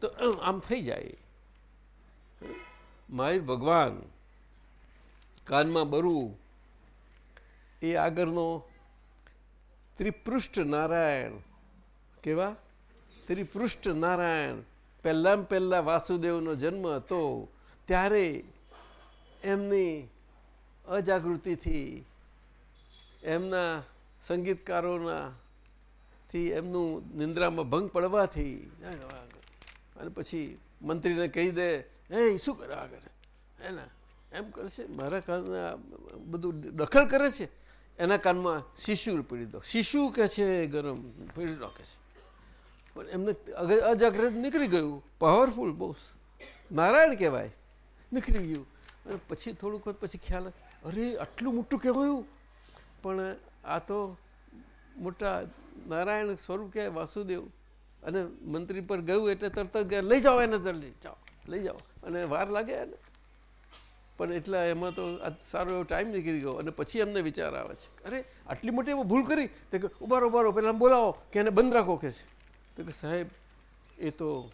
તો આમ થઈ જાય. માહિર ભગવાન, કાનમાં બરવું એ આગળનો ત્રિપૃષ્ઠ નારાયણ, કેવા? ત્રિપૃષ્ઠ નારાયણ પહેલાં પહેલાં વાસુદેવનો જન્મ હતો, ત્યારે એમની અજાગૃતિથી, એમના સંગીતકારોના થી એમનું નિંદ્રામાં ભંગ પડવાથી અને પછી મંત્રીને કહી દે હે શું કરે આગળ? એના એમ કરશે. મારા કાનના બધું દખલ કરે છે. એના કાનમાં શિશુ પીડી દો. શિશુ કે છે ગરમ? પીડી કે છે. પણ એમને અજાગ્રત નીકળી ગયું. પાવરફુલ બહુ નારાયણ કહેવાય. નીકળી ગયું. અને પછી થોડુંક પછી ખ્યાલ અરે, આટલું મોટું કહેવાયું પણ આ તો મોટા નારાયણ સ્વરૂપ કહેવાય વાસુદેવ. અને મંત્રી પર ગયું એટલે તરત જ લઈ જાઓ એને જલ્દી, જાઓ, લઈ જાઓ. અને વાર લાગે એને. પણ એટલા એમાં તો સારો એવો ટાઈમ નીકળી ગયો. અને પછી એમને વિચાર આવે છે. અરે, આટલી મોટી એમાં ભૂલ કરી? તો કે ઉભારો ઉભારો પહેલાં બોલાવો, કે એને બંધ રાખો કે છે. તો કે, સાહેબ, એ તો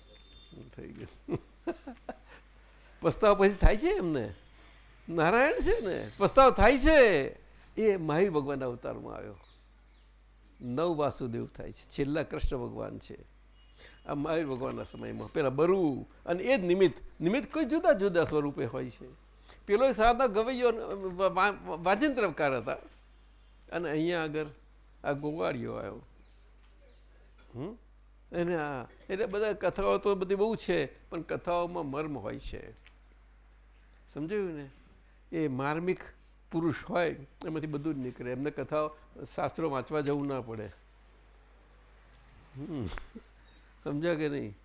થઈ ગયું. પસ્તાવ પછી થાય છે એમને? નારાયણ છે ને? પસ્તાવ થાય છે. એ માહિર ભગવાનના અવતારમાં આવ્યો. નવ વાસુદેવ થાય છે. છેલ્લા કૃષ્ણ ભગવાન છે. આ માહિર ભગવાનના સમયમાં પેલા બરુ અને એ જ નિમિત્ત નિમિત્ત કોઈ જુદા જુદા સ્વરૂપે હોય છે. પેલો સાદા ગવૈયો વાજિંત્રકાર હતા. અને અહીંયા આગળ આ ગોવાળીઓ આવ્યો. હમ? એને આ, એટલે બધા કથાઓ તો બધી બહુ છે, પણ કથાઓમાં મર્મ હોય છે. સમજાયું ને? એ માર્મિક પુરુષ હોય, એમાંથી બધું જ નીકળે. એમને કથાઓ, શાસ્ત્રો વાંચવા જવું ના પડે. સમજ્યા કે નહીં?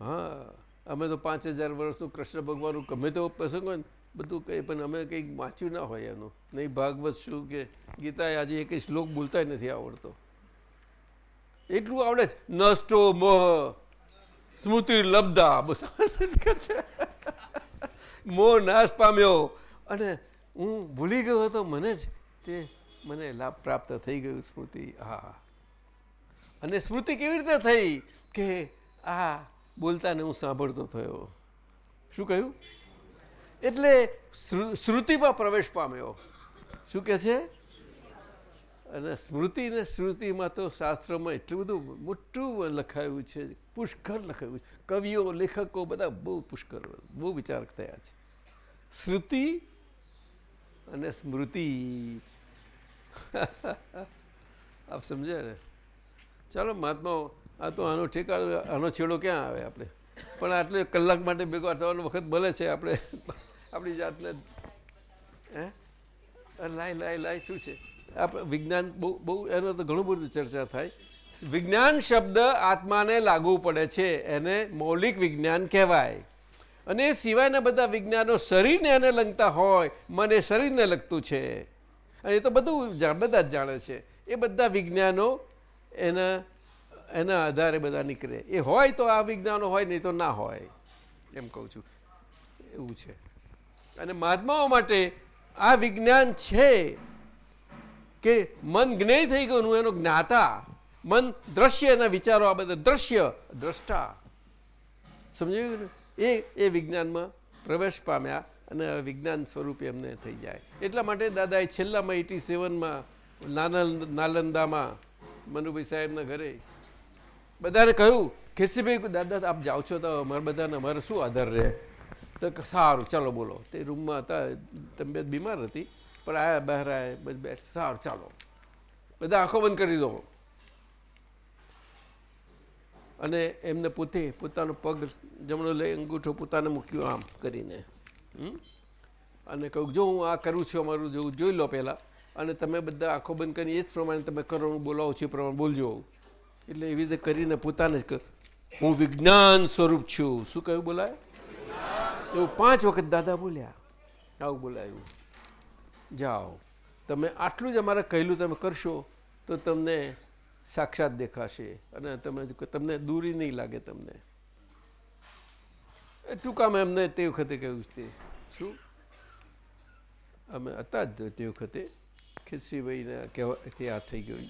હા. અમે તો પાંચ હજાર વર્ષનું કૃષ્ણ ભગવાનનું ગમે તેવો પ્રસંગ હોય ને, બધું કંઈ પણ અમે કંઈક વાંચ્યું ના હોય એનું. નહીં ભાગવત શું કે ગીતા આજે એક શ્લોક બોલતા નથી આવડતો. એટલું આવડે છે. નષ્ટો મોહ, સ્મૃતિ લબ્ધા. બસ મોહ નાશ પામ્યો. અને હું ભૂલી ગયો હતો, મને જ તે મને લાભ પ્રાપ્ત થઈ ગયું સ્મૃતિ. હા. અને સ્મૃતિ કેવી રીતે થઈ કે આ બોલતાને હું સાંભળતો થયો? શું કહ્યું? એટલે શ્રુતિમાં પ્રવેશ પામ્યો. શું કહે છે? અને સ્મૃતિ ને શ્રુતિમાં તો શાસ્ત્રમાં એટલું બધું મોટું લખાયું છે પુષ્કર લખાયું છે. કવિઓ, લેખકો બધા બહુ પુષ્કર બહુ વિચાર થયા છે. શ્રુતિ અને સ્મૃતિ. આપ સમજ્યા ને? ચાલો મહાત્મા, આ તો આનો ઠેકાણો, આનો છેડો ક્યાં આવે આપણે? પણ આટલો કલાક માટે ભેગો થવાનો વખત મળે છે, આપણે આપણી જાતને હે? લાય લાય લાય, શું છે? આપણે વિજ્ઞાન બહુ બહુ, એનો તો ઘણું બધું ચર્ચા થાય. વિજ્ઞાન શબ્દ આત્માને લાગુ પડે છે, એને મૌલિક વિજ્ઞાન કહેવાય. અને એ સિવાયના બધા વિજ્ઞાનો શરીરને એને લગતા હોય, મને શરીરને લગતું છે. અને એ તો બધું બધા જ જાણે છે. એ બધા વિજ્ઞાનો એના એના આધારે બધા નીકળે. એ હોય તો આ વિજ્ઞાનો હોય, નહીં તો ના હોય. એમ કહું છું. એવું છે. અને મહાત્માઓ માટે આ વિજ્ઞાન છે કે મન જ્ઞેય થઈ ગયું એનો જ્ઞાતા, મન દ્રશ્ય એના વિચારો આ બધા દ્રશ્ય, દ્રષ્ટા. સમજાયું ને? એ એ વિજ્ઞાનમાં પ્રવેશ પામ્યા અને વિજ્ઞાન સ્વરૂપે એમને થઈ જાય. એટલા માટે દાદાએ છેલ્લામાં એટી સેવનમાં નાલંદામાં મનુભાઈ સાહેબના ઘરે બધાને કહ્યું ખેસીભાઈ દાદા, આપ જાઓ છો તો અમારે બધાને, અમારે શું આધાર રહે? તો સારું, ચાલો બોલો. તે રૂમમાં હતા, તબિયત બીમાર હતી, પણ આયા બહાર બસ બેઠ, સારું, ચાલો. બધા આંખો બંધ કરી દો. અને એમને પોતે પોતાનો પગ જમણો લઈ અંગૂઠો પોતાને મૂક્યો આમ કરીને? અને કહ્યું, જો હું આ કરું છું અમારું જેવું, જોઈ લો પહેલાં. અને તમે બધા આંખો બંધ કરીને એ જ પ્રમાણે તમે કરો, હું બોલાવો છો એ પ્રમાણે બોલજો. એટલે એવી રીતે કરીને પોતાને જ હું વિજ્ઞાન સ્વરૂપ છું. શું કહ્યું બોલાય? એવું પાંચ વખત દાદા બોલ્યા. આવું બોલાયું. જાઓ. તમે આટલું જ અમારે કહેલું તમે કરશો તો તમને સાક્ષાત દેખાશે. અને તમે તમને દૂરી નહીં લાગે તમને. ટૂંકામાં એમને તે વખતે કહ્યું તે. શું? અમે હતા જ તે વખતે ખિસ્સીભાઈને કે આ થઈ ગયું.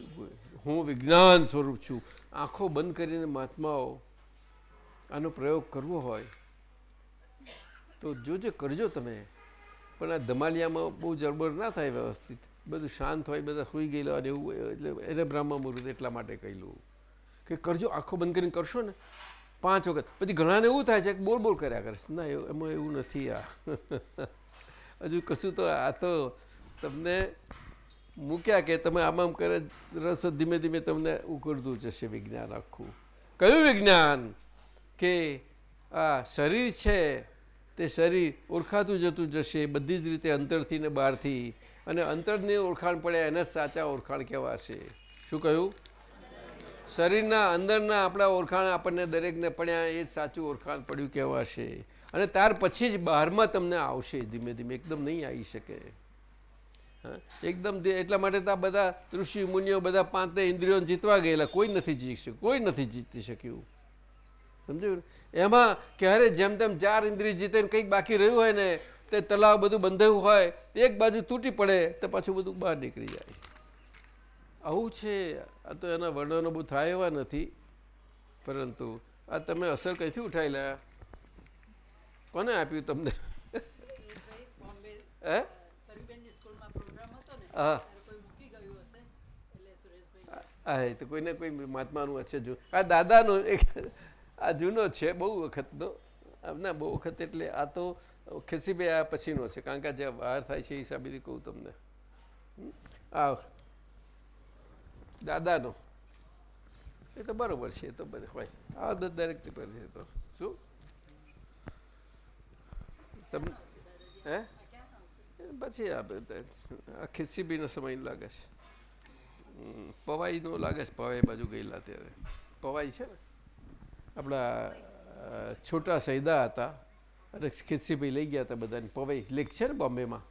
હું વિજ્ઞાન સ્વરૂપ છું. આંખો બંધ કરીને મહાત્માઓ આનો પ્રયોગ કરવો હોય તો જોજે કરજો તમે. પણ આ ધમાલિયામાં બહુ જળબળ ના થાય વ્યવસ્થિત. બધું શાંત હોય, બધા સુઈ ગયેલા અને એવું એટલે એને બ્રહ્મ મુહૂર્ત એટલા માટે કહેલું કે કરજો, આંખો બંધ કરીને કરશો ને. પાંચ વખત. પછી ઘણાને એવું થાય છે કે બોલ બોલ કર્યા કરે ના એમાં એવું નથી આ. હજુ કશું તો આ તો તમને મૂક્યા કે તમે આમ આમ કરે, રસ ધીમે ધીમે તમને ઉકળતું જશે વિજ્ઞાન આખું. કયું વિજ્ઞાન? કે આ શરીર છે, તે શરીર ઓળખાતું જતું જશે, બધી જ રીતે અંતરથી ને બહારથી. અને અંતરની ઓળખાણ પડે એને સાચા ઓળખાણ કહેવાશે શું કહ્યું? શરીરના અંદરના આપણા ઓળખાણ આપણને દરેકને પડ્યા, એ જ સાચું ઓળખાણ પડ્યું કહેવાશે અને ત્યાર પછી જ બહારમાં તમને આવશે, ધીમે ધીમે એકદમ નહીં આવી શકે. એકદમ એટલા માટે તો બધા ઋષિ મુનિઓ બધા પાંચે ઇન્દ્રિયોને જીતવા ગયેલા, કોઈ નથી જીતી કોઈ નથી જીતી શક્યું. સમજ્યું? એમાં ક્યારે જેમ તેમ ચાર ઇન્દ્રિય જીતે કંઈક બાકી રહ્યું હોય ને તે તલાવ બધું બંધાયું હોય એક બાજુ તૂટી પડે તો પાછું બધું બહાર નીકળી જાય. આવું છે. આ તો એના વર્ણનો બહુ થાય એવા નથી. પરંતુ આ તમે અસર કઈથી ઉઠાવી લાયા કોને આપ્યું તમને? હે? હા. હા એ તો કોઈને કોઈ મહાત્માનું છે જો. આ દાદાનો એક આ જૂનો છે બહુ વખતનો. ના બહુ વખત એટલે આ તો ખેસીભાઈ આ પછીનો છે, કારણ કે જે બહાર થાય છે એ હિસાબેથી કહું તમને? આ દાદાનો. એ તો બરોબર છે, એ તો બધે હોય. આ દરેક પર છે તો. શું? તમને હે? પછી આ બધા. આ ખિસ્સીબીનો સમય લાગે છે. પવાઈનો લાગે છે, પવાઈ બાજુ ગયેલા ત્યારે. પવાઈ છે ને? આપણા છોટા સૈદા હતા. અને ખિસ્સીભાઈ લઈ ગયા હતા બધાને. પવાઈ લેક છે ને બોમ્બેમાં?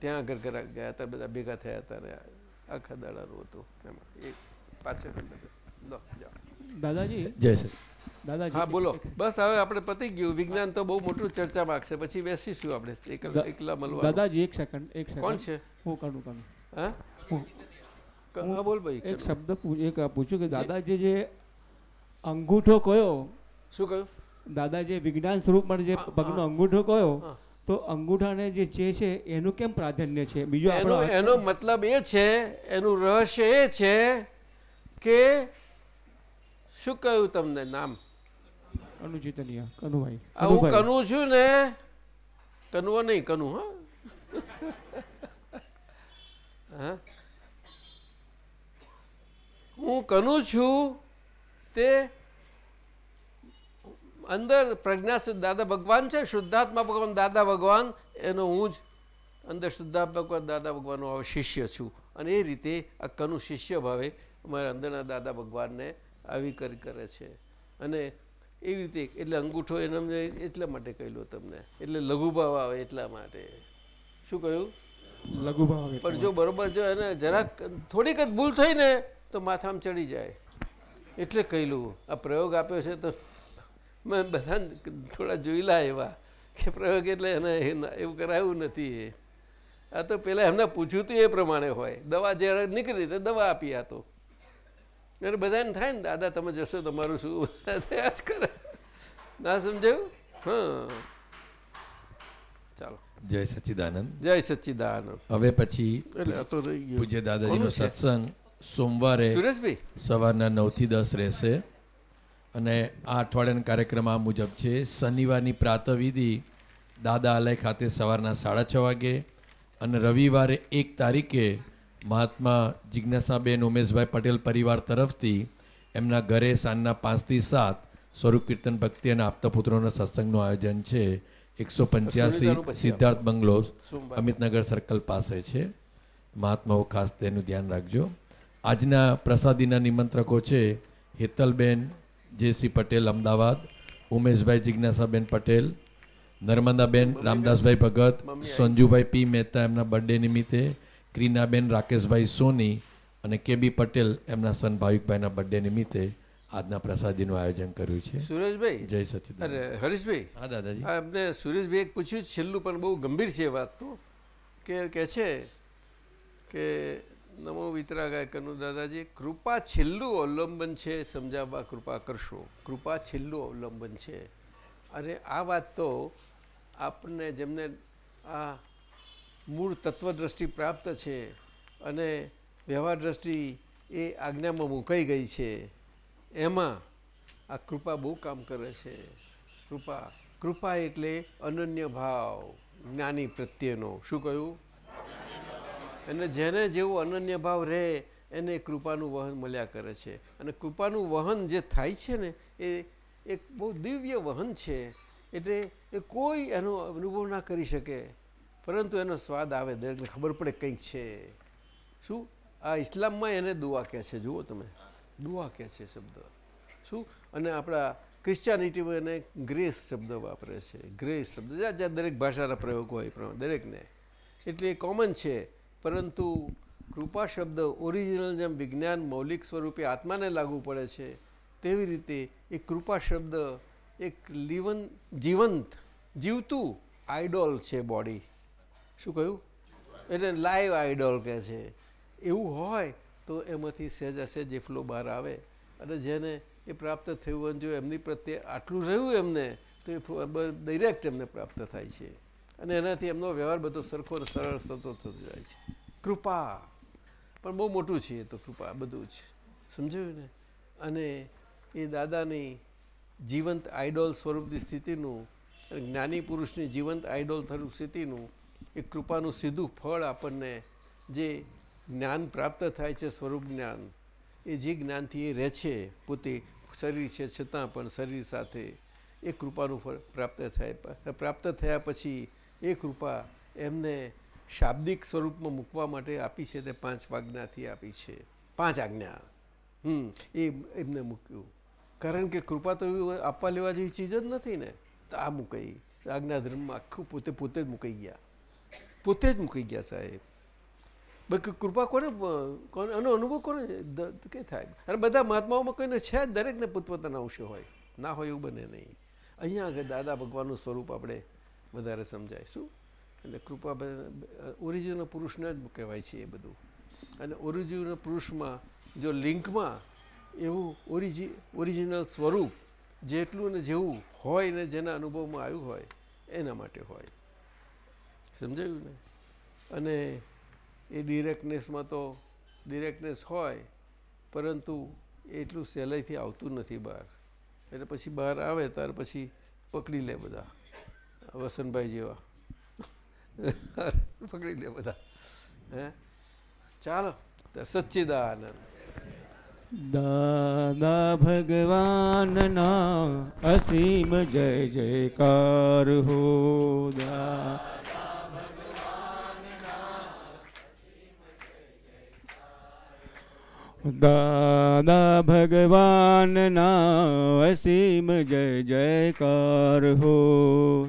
ત્યાં આગળ ઘરા ગયા હતા બધા ભેગા થયા હતા અને આખા દાડાનું હતું. એમાં એક પાછળ લો દાદાજી? જય શ્રી દાદાજી હા બોલો. બસ હવે આપણે પતી ગયું. વિજ્ઞાન તો બહુ મોટું ચર્ચા માગશે પછી બેસીશું આપણે. એકલા મળવા દાદાજી એક સેકન્ડ એક સેકન્ડ કોણ છે? હું કરું કરું. હા? હું. હા બોલ ભાઈ એક શબ્દ એક પૂછ્યું કે દાદાજી જે અંગૂઠો કયો શું કહ્યું? દાદાજી વિજ્ઞાન સ્વરૂપમાં જે પગનો અંગૂઠો કયો તો અંગૂઠાને જે જે છે એનું કેમ પ્રાધાન્ય છે? બીજું એનો આપણો એનો મતલબ એ છે એનું રહસ્ય એ છે કે શું કહ્યું તમને નામ? કનુ ચેતનિયા કનુભાઈ હું કનુ છું ને? કનુઓ નહીં કનુ હા? હા? હું કનુ છું તે અંદર પ્રજ્ઞા શુદ્ધ દાદા ભગવાન છે શુદ્ધાત્મા ભગવાન દાદા ભગવાન એનો હું જ અંદર શુદ્ધાત્મા ભગવાન દાદા ભગવાનનો હવે શિષ્ય છું. અને એ રીતે આ કનુ શિષ્ય ભાવે અમારા અંદરના દાદા ભગવાનને આવી કરી કરે છે. અને એવી રીતે એટલે અંગૂઠો એને એટલા માટે કહેલું તમને. એટલે લઘુભાવ આવે એટલા માટે. શું કહ્યું? લઘુભાવ પણ જો બરોબર જો એને જરાક થોડીક જ ભૂલ થઈ ને તો માથામાં ચડી જાય. એટલે કહેલું આ પ્રયોગ આપ્યો છે તો મેં બધા થોડા જોયેલા એવા કે પ્રયોગ એટલે એને ના- એવું કરાયું નથી એ. આ તો પેલા એમને પૂછ્યું હતું એ પ્રમાણે હોય. દવા જ્યારે નીકળી તો દવા આપી આ તો. અને બધાને થાય ને દાદા તમે જશો તમારું શું જ કરે. ના સમજાયું? હા. ચાલો. જય સચ્ચિદાનંદ. જય સચ્ચિદાનંદ. હવે પછી પૂજ્ય દાદાજીનો સત્સંગ સોમવારે સુરેશભાઈ? સવારના નવથી દસ રહેશે. અને આ અઠવાડિયાના કાર્યક્રમ આ મુજબ છે. શનિવારની પ્રાતવિધિ દાદા આલય ખાતે સવારના સાડા છ વાગે અને રવિવારે એક તારીખે મહાત્મા જિજ્ઞાસાબેન ઉમેશભાઈ પટેલ પરિવાર તરફથી એમના ઘરે સાંજના પાંચથી સાત સ્વરૂપ કીર્તન ભક્તિ અને આપતા પુત્રોના સત્સંગનું આયોજન છે. એકસો પંચ્યાસી સિદ્ધાર્થ બંગલો અમિતનગર સર્કલ પાસે છે. મહાત્માઓ ખાસ તેનું ધ્યાન રાખજો. આજના પ્રસાદીના નિમંત્રકો છે હેતલબેન જેસી પટેલ અમદાવાદ. ઉમેશભાઈ જિજ્ઞાસાબેન પટેલ નર્મદાબેન રામદાસભાઈ ભગત સંજુભાઈ પી મહેતા એમના બર્થડે નિમિત્તે ક્રીનાબેન રાકેશભાઈ સોની અને કે બી પટેલ એમના સન ભાવિકભાઈના બર્થડે નિમિત્તે આજના પ્રસાદીનું આયોજન કર્યું છે. સુરેશભાઈ? જય સચિદ અરે હરીશભાઈ? હા દાદાજી. આ અમને સુરેશભાઈ એક પૂછ્યું છેલ્લું પણ બહુ ગંભીર છે એ વાત તો. કે કે છે કે નમો વિતરાગાય કનુ દાદાજી. કૃપા છેલ્લું અવલંબન છે, સમજાવવા કૃપા કરશો. કૃપા છેલ્લું અવલંબન છે. અને આ વાત તો આપણને જેમને આ મૂળ તત્વદ્રષ્ટિ પ્રાપ્ત છે અને વ્યવહાર દ્રષ્ટિ એ આજ્ઞામાં મુકાઈ ગઈ છે, એમાં આ કૃપા બહુ કામ કરે છે. કૃપા કૃપા એટલે અનન્ય ભાવ, જ્ઞાની પ્રત્યેનો. શું કહ્યું? અને જેને જેવો અનન્ય ભાવ રહે, એને કૃપાનું વહન મળ્યા કરે છે. અને કૃપાનું વહન જે થાય છે ને, એ એક બહુ દિવ્ય વહન છે. એટલે એ કોઈ એનો અનુભવ ના કરી શકે. પરંતુ એનો સ્વાદ આવે, દરેકને ખબર પડે કંઈક છે. શું? આ ઇસ્લામમાં એને દુઆ કહે છે. જુઓ તમે. દુઆ કહે છે શબ્દ. શું? અને આપણા ક્રિશ્ચિયાનિટીમાં એને ગ્રેસ શબ્દ વાપરે છે. ગ્રેસ શબ્દ. જ્યાં જ્યાં દરેક ભાષાના પ્રયોગ હોય દરેકને. એટલે કોમન છે. પરંતુ કૃપા શબ્દ ઓરિજિનલ જેમ વિજ્ઞાન મૌલિક સ્વરૂપે આત્માને લાગુ પડે છે, તેવી રીતે એ કૃપા શબ્દ એક લીવન, જીવંત, જીવતું આઈડોલ છે બોડી શું કહ્યું? એટલે લાઈવ આઈડોલ કહે છે. એવું હોય તો એમાંથી સહેજ સહેજ એ ફ્લો બહાર આવે અને જેને એ પ્રાપ્ત થયું હોય જો એમની પ્રત્યે આટલું રહ્યું એમને, તો એ ડાયરેક્ટ એમને પ્રાપ્ત થાય છે. અને એનાથી એમનો વ્યવહાર બધો સરખો સરળ થતો થતો જાય છે. કૃપા. પણ બહુ મોટું છે એ તો કૃપા બધું જ. સમજાયું ને? અને એ દાદાની જીવંત આઈડોલ સ્વરૂપની સ્થિતિનું જ્ઞાની પુરુષની જીવંત આઈડોલ સ્વરૂપ સ્થિતિનું એ કૃપાનું સીધું ફળ આપણને જે જ્ઞાન પ્રાપ્ત થાય છે, સ્વરૂપ જ્ઞાન, એ જે જ્ઞાનથી એ રહે છે, પોતે શરીર છે છતાં પણ શરીર સાથે એ કૃપાનું ફળ પ્રાપ્ત થાય. પ્રાપ્ત થયા પછી એ કૃપા એમને શાબ્દિક સ્વરૂપમાં મૂકવા માટે આપી છે તે પાંચ આજ્ઞાથી આપી છે. પાંચ આજ્ઞા. હમ, એ એમને મૂક્યું. કારણ કે કૃપા તો આપવા લેવા જેવી ચીજ જ નથી ને. તો આ મૂકાઈ. આજ્ઞા ધર્મમાં આખું પોતે પોતે જ મૂકાઈ ગયા. પોતે જ મૂકી ગયા સાહેબ. બાકી કૃપા કોને કોને એનો અનુભવ કોને? કે થાય? અને બધા મહાત્માઓમાં કોઈને છે દરેકને પોતપોતાના અંશે હોય. ના હોય એવું બને નહીં. અહીંયા આગળ દાદા ભગવાનનું સ્વરૂપ આપણે વધારે સમજાય. શું? એટલે કૃપા ઓરિજિનલ પુરુષને જ કહેવાય છે એ બધું. અને ઓરિજિનલ પુરુષમાં જો લિંકમાં એવું ઓરિજિ, ઓરિજિનલ સ્વરૂપ જેટલું ને જેવું હોય ને જેના અનુભવમાં આવ્યું હોય, એના માટે હોય. સમજાયું ને? અને એ ડિરેક્ટનેસમાં તો ડિરેક્ટનેસ હોય, પરંતુ એટલું સહેલાઈથી આવતું નથી બહાર. એટલે પછી બહાર આવે, ત્યાર પછી પકડી લે બધા. વસંતભાઈ જેવા. પકડી લે બધા. હે? ચાલો સચ્ચિદાનંદ. દાદા ભગવાનના અસીમ જય જયકાર હો. દા દાદા ભગવાનના અસીમ જય જયકાર હો.